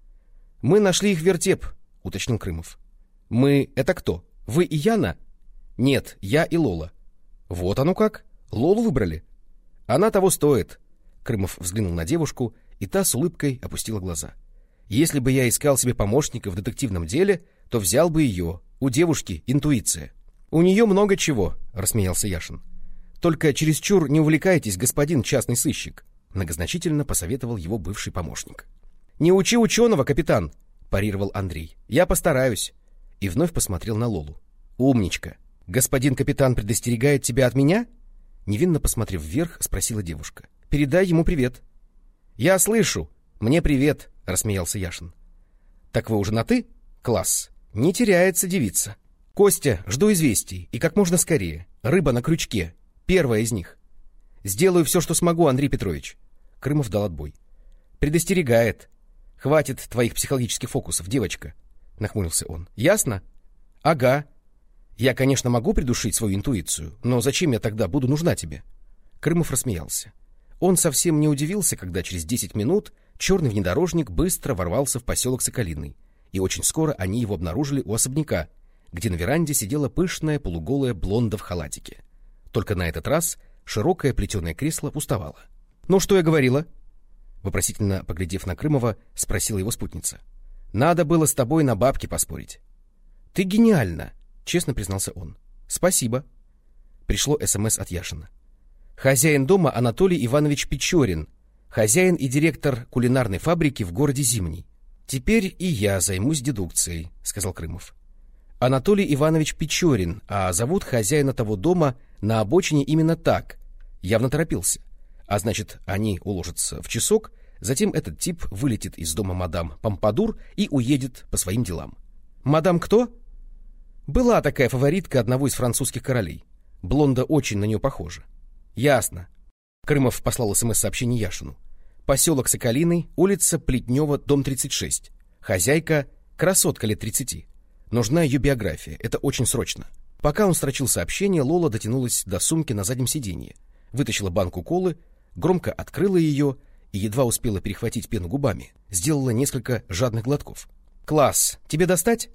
Мы нашли их вертеп, — уточнил Крымов. — Мы — это кто? Вы и Яна? — Нет, я и Лола. — Вот оно как? Лолу выбрали? — Она того стоит. Крымов взглянул на девушку, и та с улыбкой опустила глаза. — Если бы я искал себе помощника в детективном деле, то взял бы ее. У девушки интуиция. — У нее много чего, — рассмеялся Яшин. — Только чересчур не увлекайтесь, господин частный сыщик, — многозначительно посоветовал его бывший помощник. — Не учи ученого, капитан, — парировал Андрей. — Я постараюсь. И вновь посмотрел на Лолу. — Умничка. Господин капитан предостерегает тебя от меня? Невинно посмотрев вверх, спросила девушка. — Передай ему привет. — Я слышу. Мне привет, — рассмеялся Яшин. — Так вы уже на «ты»? Класс. Не теряется девица. Костя, жду известий, и как можно скорее. Рыба на крючке. Первая из них. Сделаю все, что смогу, Андрей Петрович. Крымов дал отбой. Предостерегает. Хватит твоих психологических фокусов, девочка. Нахмурился он. Ясно? Ага. Я, конечно, могу придушить свою интуицию, но зачем я тогда буду нужна тебе? Крымов рассмеялся. Он совсем не удивился, когда через десять минут черный внедорожник быстро ворвался в поселок Соколиный и очень скоро они его обнаружили у особняка, где на веранде сидела пышная полуголая блонда в халатике. Только на этот раз широкое плетеное кресло пустовало. — Ну, что я говорила? — вопросительно поглядев на Крымова, спросила его спутница. — Надо было с тобой на бабки поспорить. — Ты гениально, — честно признался он. — Спасибо. Пришло СМС от Яшина. Хозяин дома Анатолий Иванович Печорин, хозяин и директор кулинарной фабрики в городе Зимний. Теперь и я займусь дедукцией, сказал Крымов. Анатолий Иванович Печорин, а зовут хозяина того дома на обочине именно так. Явно торопился. А значит, они уложатся в часок, затем этот тип вылетит из дома мадам Помпадур и уедет по своим делам. Мадам кто? Была такая фаворитка одного из французских королей. Блонда очень на нее похожа. Ясно. Крымов послал СМС-сообщение Яшину. Поселок Соколиный, улица Плетнева, дом 36. Хозяйка — красотка лет 30. Нужна ее биография, это очень срочно. Пока он строчил сообщение, Лола дотянулась до сумки на заднем сиденье, вытащила банку колы, громко открыла ее и едва успела перехватить пену губами, сделала несколько жадных глотков. «Класс! Тебе достать?»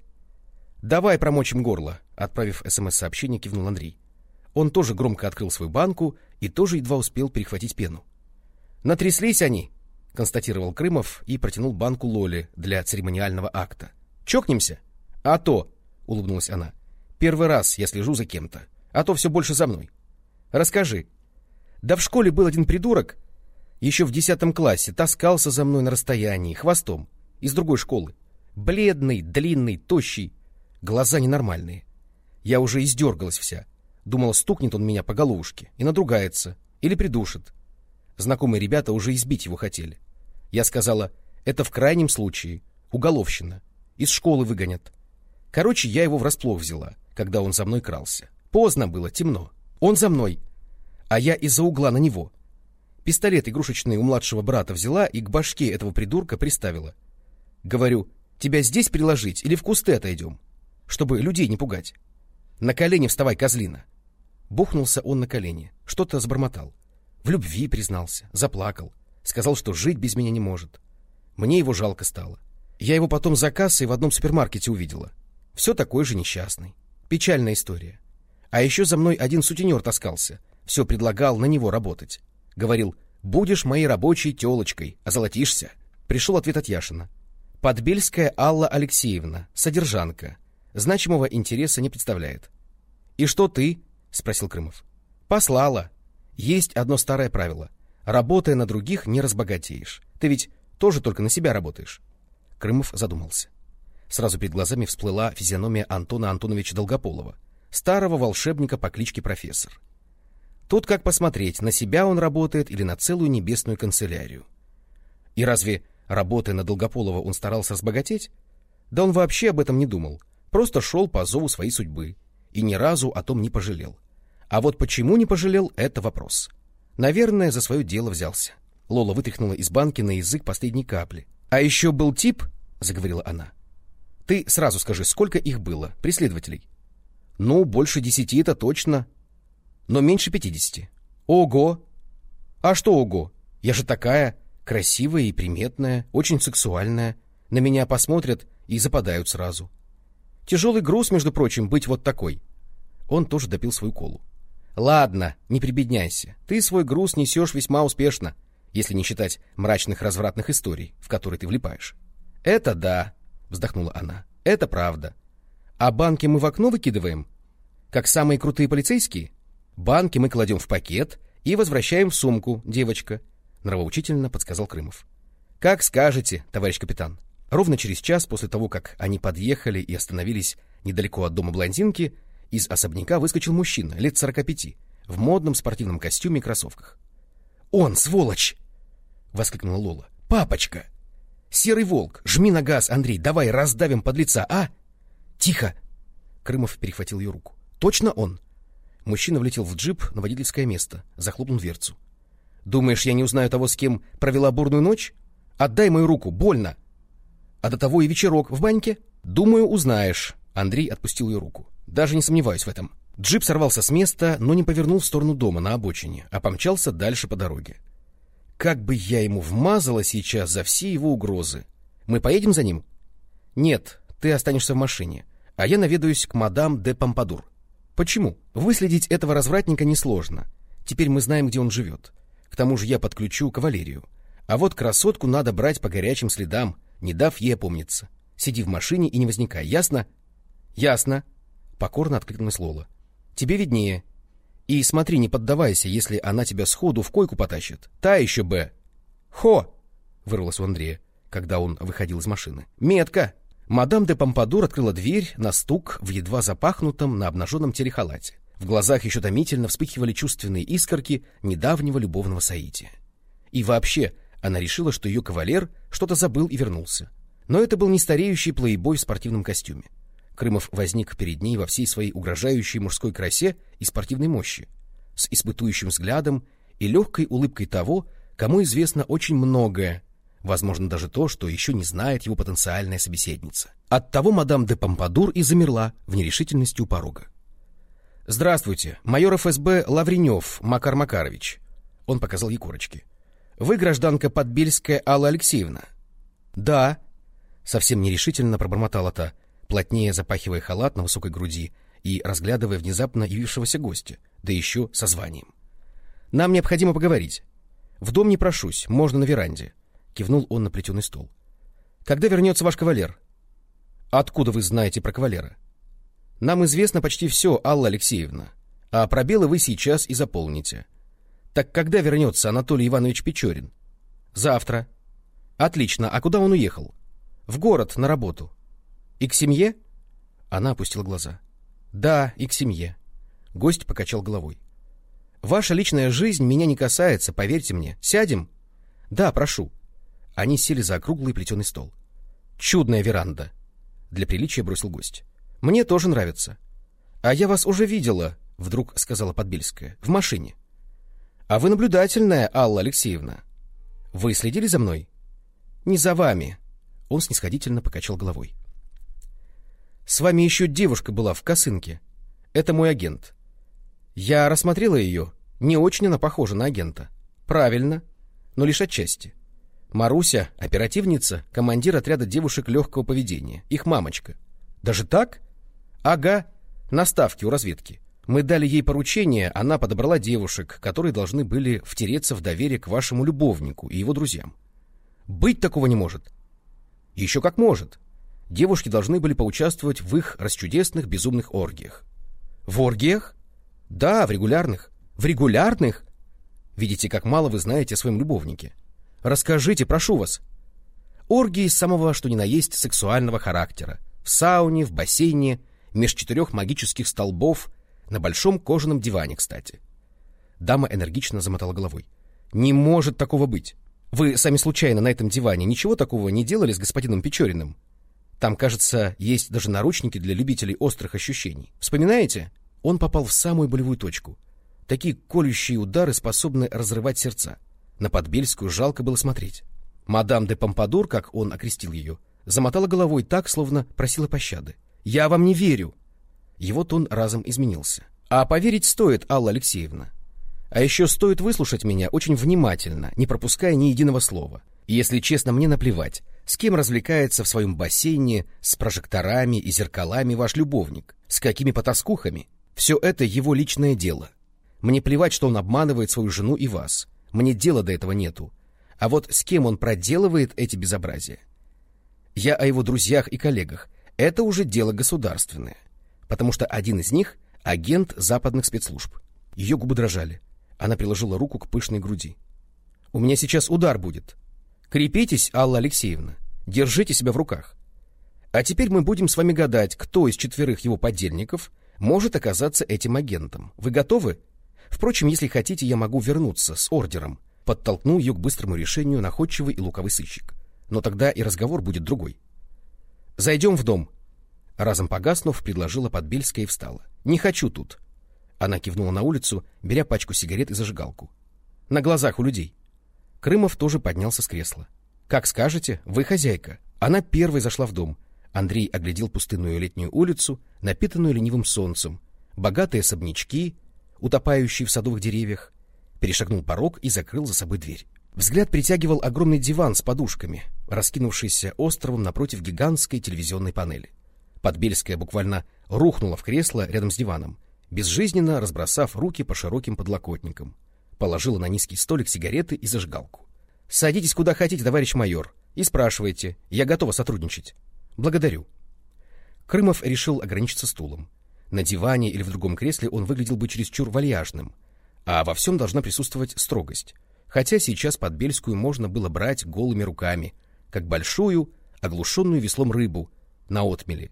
«Давай промочим горло», — отправив СМС-сообщение, кивнул Андрей. Он тоже громко открыл свою банку и тоже едва успел перехватить пену. Натряслись они, констатировал Крымов и протянул банку Лоли для церемониального акта. Чокнемся? А то, улыбнулась она. Первый раз я слежу за кем-то, а то все больше за мной. Расскажи. Да в школе был один придурок, еще в десятом классе, таскался за мной на расстоянии, хвостом, из другой школы. Бледный, длинный, тощий, глаза ненормальные. Я уже издергалась вся. Думала, стукнет он меня по головушке и надругается, или придушит. Знакомые ребята уже избить его хотели. Я сказала, это в крайнем случае, уголовщина. Из школы выгонят. Короче, я его врасплох взяла, когда он за мной крался. Поздно было, темно. Он за мной, а я из-за угла на него. Пистолет игрушечный у младшего брата взяла и к башке этого придурка приставила. Говорю, тебя здесь приложить или в кусты отойдем, чтобы людей не пугать. На колени вставай, козлина. Бухнулся он на колени, что-то забормотал. В любви признался, заплакал, сказал, что жить без меня не может. Мне его жалко стало. Я его потом за кассой в одном супермаркете увидела. Все такой же несчастный. Печальная история. А еще за мной один сутенер таскался. Все предлагал на него работать. Говорил, будешь моей рабочей телочкой, озолотишься. Пришел ответ от Яшина. Подбельская Алла Алексеевна, содержанка. Значимого интереса не представляет. — И что ты? — спросил Крымов. — Послала. Есть одно старое правило. Работая на других, не разбогатеешь. Ты ведь тоже только на себя работаешь. Крымов задумался. Сразу перед глазами всплыла физиономия Антона Антоновича Долгополова. старого волшебника по кличке Профессор. Тут как посмотреть, на себя он работает или на целую небесную канцелярию. И разве, работая на Долгополова, он старался разбогатеть? Да он вообще об этом не думал, просто шел по зову своей судьбы и ни разу о том не пожалел. А вот почему не пожалел — это вопрос. Наверное, за свое дело взялся. Лола вытряхнула из банки на язык последней капли. «А еще был тип», — заговорила она. «Ты сразу скажи, сколько их было, преследователей?» «Ну, больше десяти, это точно. Но меньше пятидесяти». «Ого!» «А что ого? Я же такая, красивая и приметная, очень сексуальная. На меня посмотрят и западают сразу. Тяжелый груз, между прочим, быть вот такой». Он тоже допил свою колу. «Ладно, не прибедняйся. Ты свой груз несешь весьма успешно если не считать мрачных развратных историй, в которые ты влипаешь. «Это да», — вздохнула она, — «это правда. А банки мы в окно выкидываем? Как самые крутые полицейские? Банки мы кладем в пакет и возвращаем в сумку, девочка», — нравоучительно подсказал Крымов. «Как скажете, товарищ капитан». Ровно через час после того, как они подъехали и остановились недалеко от дома блондинки, из особняка выскочил мужчина, лет сорока пяти, в модном спортивном костюме и кроссовках. «Он, сволочь!» — воскликнула Лола. «Папочка! Серый волк! Жми на газ, Андрей! Давай раздавим под лица, а?» «Тихо!» Крымов перехватил ее руку. «Точно он?» Мужчина влетел в джип на водительское место, захлопнул дверцу. «Думаешь, я не узнаю того, с кем провела бурную ночь? Отдай мою руку, больно!» «А до того и вечерок в баньке?» «Думаю, узнаешь». Андрей отпустил ее руку. «Даже не сомневаюсь в этом». Джип сорвался с места, но не повернул в сторону дома на обочине, а помчался дальше по дороге. Как бы я ему вмазала сейчас за все его угрозы. Мы поедем за ним? Нет, ты останешься в машине, а я наведаюсь к мадам де Помпадур. Почему? Выследить этого развратника несложно. Теперь мы знаем, где он живет. К тому же я подключу кавалерию. А вот красотку надо брать по горячим следам, не дав ей опомниться. Сиди в машине и не возникай, ясно? Ясно. Покорно откликнулась Лола. Тебе виднее. И смотри, не поддавайся, если она тебя сходу в койку потащит. Та еще Б. Хо! Вырвалось у Андрея, когда он выходил из машины. Метка! Мадам де Помпадур открыла дверь на стук в едва запахнутом на обнаженном теле халате. В глазах еще томительно вспыхивали чувственные искорки недавнего любовного соития. И вообще, она решила, что ее кавалер что-то забыл и вернулся. Но это был не стареющий плейбой в спортивном костюме. Крымов возник перед ней во всей своей угрожающей мужской красе и спортивной мощи, с испытующим взглядом и легкой улыбкой того, кому известно очень многое, возможно, даже то, что еще не знает его потенциальная собеседница. Оттого мадам де Помпадур и замерла в нерешительности у порога. «Здравствуйте, майор ФСБ Лавренев Макар Макарович», — он показал ей корочки. «Вы гражданка Подбельская Алла Алексеевна?» «Да», — совсем нерешительно пробормотала та, — плотнее запахивая халат на высокой груди и разглядывая внезапно явившегося гостя, да еще со званием. — Нам необходимо поговорить. В дом не прошусь, можно на веранде, — кивнул он на плетеный стол. — Когда вернется ваш кавалер? — Откуда вы знаете про кавалера? — Нам известно почти все, Алла Алексеевна, а пробелы вы сейчас и заполните. Так когда вернется Анатолий Иванович Печорин? — Завтра. — Отлично, а куда он уехал? — В город, на работу. — и к семье? Она опустила глаза. Да, и к семье. Гость покачал головой. Ваша личная жизнь меня не касается, поверьте мне. Сядем? Да, прошу. Они сели за округлый плетеный стол. Чудная веранда. Для приличия бросил гость. Мне тоже нравится. А я вас уже видела, вдруг сказала Подбельская, в машине. А вы наблюдательная, Алла Алексеевна. Вы следили за мной? Не за вами. Он снисходительно покачал головой. С вами еще девушка была в косынке. Это мой агент. Я рассмотрела ее. Не очень она похожа на агента. Правильно, но лишь отчасти. Маруся — оперативница, командир отряда девушек легкого поведения, их мамочка. Даже так? Ага, на ставке у разведки. Мы дали ей поручение, она подобрала девушек, которые должны были втереться в доверие к вашему любовнику и его друзьям. Быть такого не может. Еще как может девушки должны были поучаствовать в их расчудесных безумных оргиях. В оргиях? Да, в регулярных. В регулярных? Видите, как мало вы знаете о своем любовнике. Расскажите, прошу вас. Оргии самого что ни на есть сексуального характера. В сауне, в бассейне, меж четырех магических столбов, на большом кожаном диване, кстати. Дама энергично замотала головой. «Не может такого быть! Вы сами случайно на этом диване ничего такого не делали с господином Печориным? Там, кажется, есть даже наручники для любителей острых ощущений. Вспоминаете? Он попал в самую болевую точку. Такие колющие удары способны разрывать сердца. На Подбельскую жалко было смотреть. Мадам де Помпадур, как он окрестил ее, замотала головой так, словно просила пощады. «Я вам не верю!» Его тон разом изменился. «А поверить стоит, Алла Алексеевна. А еще стоит выслушать меня очень внимательно, не пропуская ни единого слова. И, если честно, мне наплевать, с кем развлекается в своем бассейне с прожекторами и зеркалами ваш любовник, с какими потаскухами. Все это его личное дело. Мне плевать, что он обманывает свою жену и вас. Мне дела до этого нету. А вот с кем он проделывает эти безобразия? Я о его друзьях и коллегах. Это уже дело государственное. Потому что один из них — агент западных спецслужб. Ее губы дрожали. Она приложила руку к пышной груди. «У меня сейчас удар будет. Крепитесь, Алла Алексеевна. Держите себя в руках. А теперь мы будем с вами гадать, кто из четверых его подельников может оказаться этим агентом. Вы готовы? Впрочем, если хотите, я могу вернуться с ордером. Подтолкнул ее к быстрому решению находчивый и лукавый сыщик. Но тогда и разговор будет другой. «Зайдем в дом». Разом погаснув, предложила Подбельская и встала. «Не хочу тут. Она кивнула на улицу, беря пачку сигарет и зажигалку. На глазах у людей. Крымов тоже поднялся с кресла. «Как скажете, вы хозяйка». Она первой зашла в дом. Андрей оглядел пустынную летнюю улицу, напитанную ленивым солнцем, богатые особнячки, утопающие в садовых деревьях, перешагнул порог и закрыл за собой дверь. Взгляд притягивал огромный диван с подушками, раскинувшийся островом напротив гигантской телевизионной панели. Подбельская буквально рухнула в кресло рядом с диваном, безжизненно разбросав руки по широким подлокотникам. Положила на низкий столик сигареты и зажигалку. — Садитесь куда хотите, товарищ майор, и спрашивайте. Я готова сотрудничать. — Благодарю. Крымов решил ограничиться стулом. На диване или в другом кресле он выглядел бы чересчур вальяжным, а во всем должна присутствовать строгость. Хотя сейчас Подбельскую можно было брать голыми руками, как большую, оглушенную веслом рыбу на отмеле.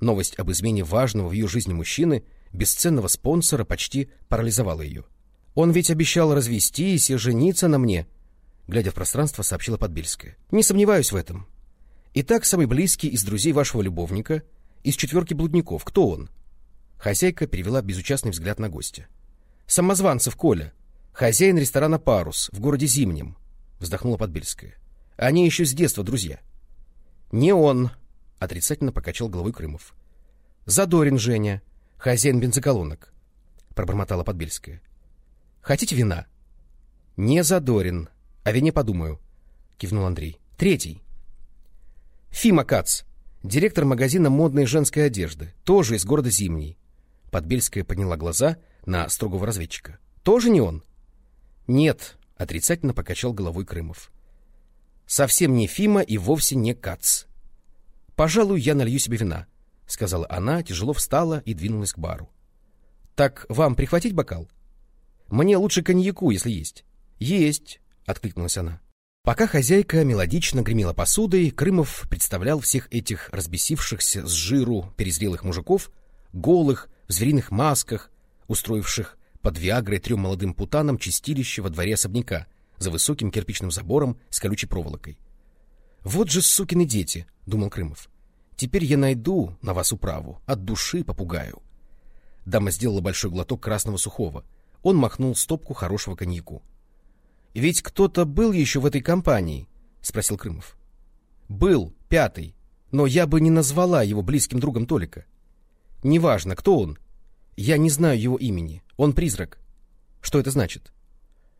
Новость об измене важного в ее жизни мужчины — бесценного спонсора почти парализовало ее. «Он ведь обещал развестись и жениться на мне», — глядя в пространство, сообщила Подбельская. «Не сомневаюсь в этом. Итак, самый близкий из друзей вашего любовника, из четверки блудников, кто он?» Хозяйка перевела безучастный взгляд на гостя. «Самозванцев Коля, хозяин ресторана «Парус» в городе Зимнем», — вздохнула Подбельская. «Они еще с детства друзья». «Не он», — отрицательно покачал головой Крымов. «Задорин Женя, хозяин бензоколонок, — пробормотала Подбельская. — Хотите вина? — Не Задорин. О вине подумаю, — кивнул Андрей. — Третий. Фима Кац, директор магазина модной женской одежды, тоже из города Зимний. Подбельская подняла глаза на строгого разведчика. — Тоже не он? — Нет, — отрицательно покачал головой Крымов. — Совсем не Фима и вовсе не Кац. — Пожалуй, я налью себе вина. —— сказала она, тяжело встала и двинулась к бару. — Так вам прихватить бокал? — Мне лучше коньяку, если есть. — Есть, — откликнулась она. Пока хозяйка мелодично гремела посудой, Крымов представлял всех этих разбесившихся с жиру перезрелых мужиков, голых, в звериных масках, устроивших под Виагрой трем молодым путанам чистилище во дворе особняка за высоким кирпичным забором с колючей проволокой. «Вот же сукины дети!» — думал Крымов. Теперь я найду на вас управу, от души попугаю. Дама сделала большой глоток красного сухого. Он махнул стопку хорошего коньяку. — Ведь кто-то был еще в этой компании? — спросил Крымов. — Был, пятый, но я бы не назвала его близким другом Толика. — Неважно, кто он. Я не знаю его имени. Он призрак. Что это значит?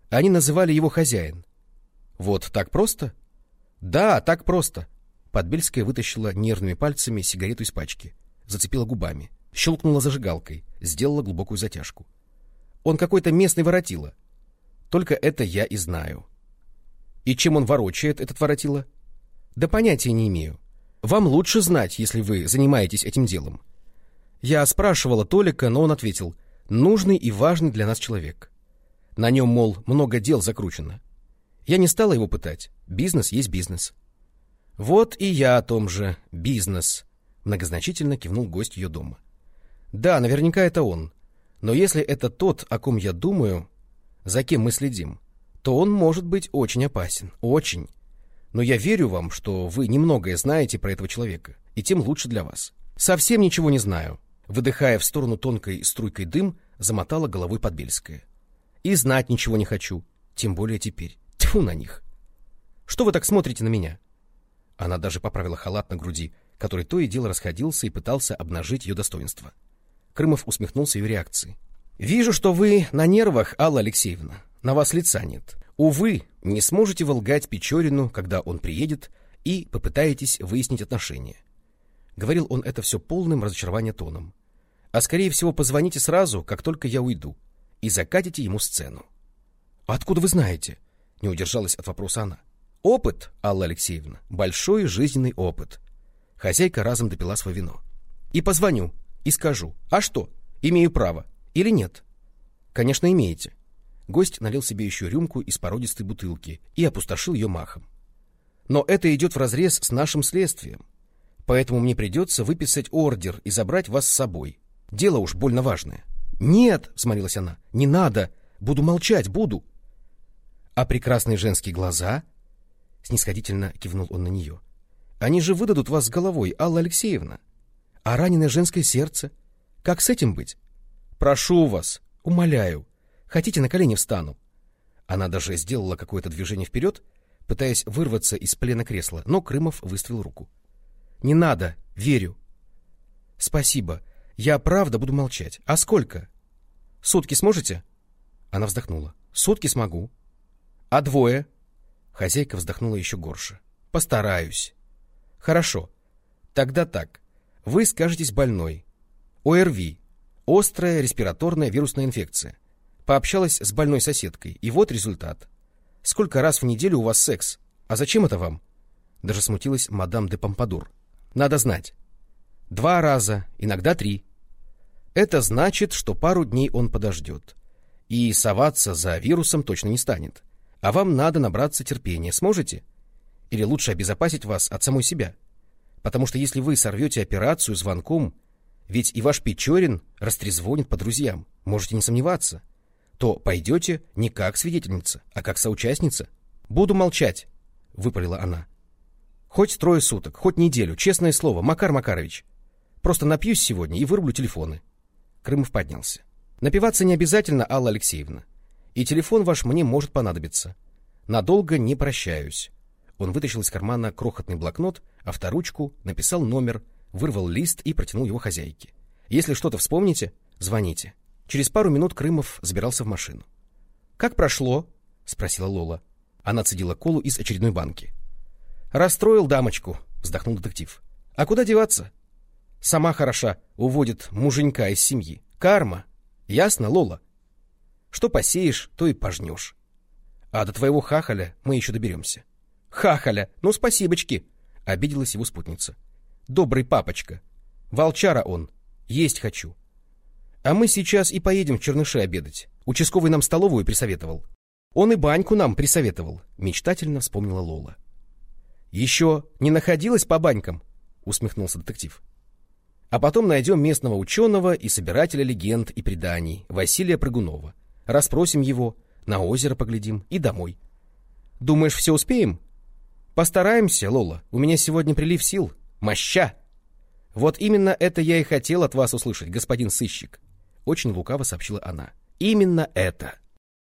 Они называли его хозяин. — Вот так просто? — Да, так просто. Подбельская вытащила нервными пальцами сигарету из пачки, зацепила губами, щелкнула зажигалкой, сделала глубокую затяжку. Он какой-то местный воротила. Только это я и знаю. И чем он ворочает, этот воротила? Да понятия не имею. Вам лучше знать, если вы занимаетесь этим делом. Я спрашивала Толика, но он ответил, нужный и важный для нас человек. На нем, мол, много дел закручено. Я не стала его пытать. Бизнес есть бизнес. Вот и я о том же. Бизнес. Многозначительно кивнул гость ее дома. Да, наверняка это он. Но если это тот, о ком я думаю, за кем мы следим, то он может быть очень опасен. Очень. Но я верю вам, что вы немногое знаете про этого человека, и тем лучше для вас. Совсем ничего не знаю. Выдыхая в сторону тонкой струйкой дым, замотала головой Подбельская. И знать ничего не хочу, тем более теперь. Тьфу на них. Что вы так смотрите на меня? Она даже поправила халат на груди, который то и дело расходился и пытался обнажить ее достоинство. Крымов усмехнулся ее реакции. «Вижу, что вы на нервах, Алла Алексеевна. На вас лица нет. Увы, не сможете вы лгать Печорину, когда он приедет, и попытаетесь выяснить отношения». Говорил он это все полным разочарования тоном. «А скорее всего позвоните сразу, как только я уйду, и закатите ему сцену». «А откуда вы знаете?» — не удержалась от вопроса она. «Опыт, Алла Алексеевна, большой жизненный опыт». Хозяйка разом допила свое вино. «И позвоню, и скажу. А что, имею право или нет?» «Конечно, имеете». Гость налил себе еще рюмку из породистой бутылки и опустошил ее махом. «Но это идет вразрез с нашим следствием. Поэтому мне придется выписать ордер и забрать вас с собой. Дело уж больно важное». «Нет!» — взмолилась она. «Не надо! Буду молчать, буду!» «А прекрасные женские глаза?» — снисходительно кивнул он на нее. «Они же выдадут вас с головой, Алла Алексеевна. А раненое женское сердце? Как с этим быть? Прошу вас, умоляю. Хотите, на колени встану?» Она даже сделала какое-то движение вперед, пытаясь вырваться из плена кресла, но Крымов выставил руку. «Не надо, верю». «Спасибо. Я правда буду молчать. А сколько? Сутки сможете?» Она вздохнула. «Сутки смогу». «А двое?» Хозяйка вздохнула еще горше. «Постараюсь». «Хорошо. Тогда так. Вы скажетесь больной. ОРВИ. Острая респираторная вирусная инфекция. Пообщалась с больной соседкой, и вот результат. Сколько раз в неделю у вас секс? А зачем это вам?» Даже смутилась мадам де Помпадур. «Надо знать. Два раза, иногда три. Это значит, что пару дней он подождет. И соваться за вирусом точно не станет а вам надо набраться терпения. Сможете? Или лучше обезопасить вас от самой себя? Потому что если вы сорвете операцию звонком, ведь и ваш Печорин растрезвонит по друзьям, можете не сомневаться, то пойдете не как свидетельница, а как соучастница. «Буду молчать», — выпалила она. «Хоть трое суток, хоть неделю, честное слово, Макар Макарович. Просто напьюсь сегодня и вырублю телефоны». Крымов поднялся. «Напиваться не обязательно, Алла Алексеевна и телефон ваш мне может понадобиться. Надолго не прощаюсь. Он вытащил из кармана крохотный блокнот, авторучку, написал номер, вырвал лист и протянул его хозяйке. Если что-то вспомните, звоните. Через пару минут Крымов забирался в машину. «Как прошло?» — спросила Лола. Она цедила колу из очередной банки. «Расстроил дамочку», — вздохнул детектив. «А куда деваться?» «Сама хороша, уводит муженька из семьи. Карма. Ясно, Лола?» Что посеешь, то и пожнешь. А до твоего хахаля мы еще доберемся. Хахаля, ну спасибочки, обиделась его спутница. Добрый папочка. Волчара он. Есть хочу. А мы сейчас и поедем в Черныши обедать. Участковый нам столовую присоветовал. Он и баньку нам присоветовал, мечтательно вспомнила Лола. Еще не находилась по банькам, усмехнулся детектив. А потом найдем местного ученого и собирателя легенд и преданий Василия Прыгунова расспросим его, на озеро поглядим и домой. Думаешь, все успеем? Постараемся, Лола. У меня сегодня прилив сил. Моща! Вот именно это я и хотел от вас услышать, господин сыщик. Очень лукаво сообщила она. Именно это.